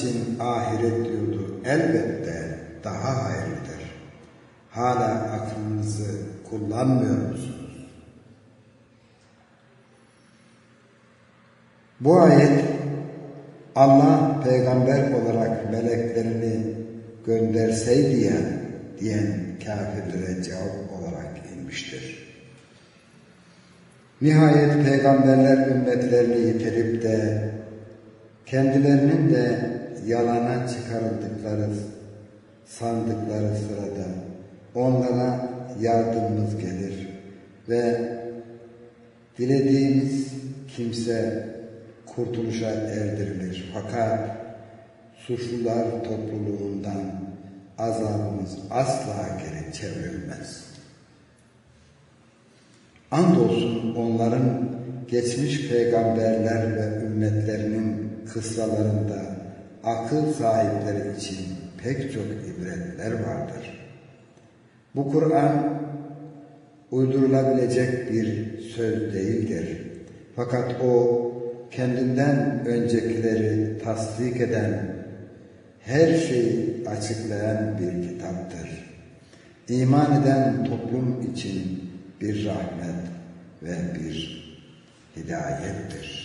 için ahiret yurdu elbette daha hayırlıdır. Hala aklınızı kullanmıyor musunuz? Bu ayet Allah peygamber olarak meleklerini gönderseydi ya diyen kafirlere cevap olarak inmiştir. Nihayet peygamberler ümmetlerini yitirip de kendilerinin de yalana çıkarıldıkları sandıkları sırada onlara yardımımız gelir ve dilediğimiz kimse kurtuluşa erdirilir. Fakat suçlular topluluğundan azabımız asla geri çevrilmez. Andolsun onların geçmiş peygamberler ve ümmetlerinin kıssalarında akıl sahipleri için pek çok ibretler vardır. Bu Kur'an uydurulabilecek bir söz değildir. Fakat o kendinden öncekileri tasdik eden, her şeyi açıklayan bir kitaptır. İman eden toplum için bir rahmet ve bir hidayettir.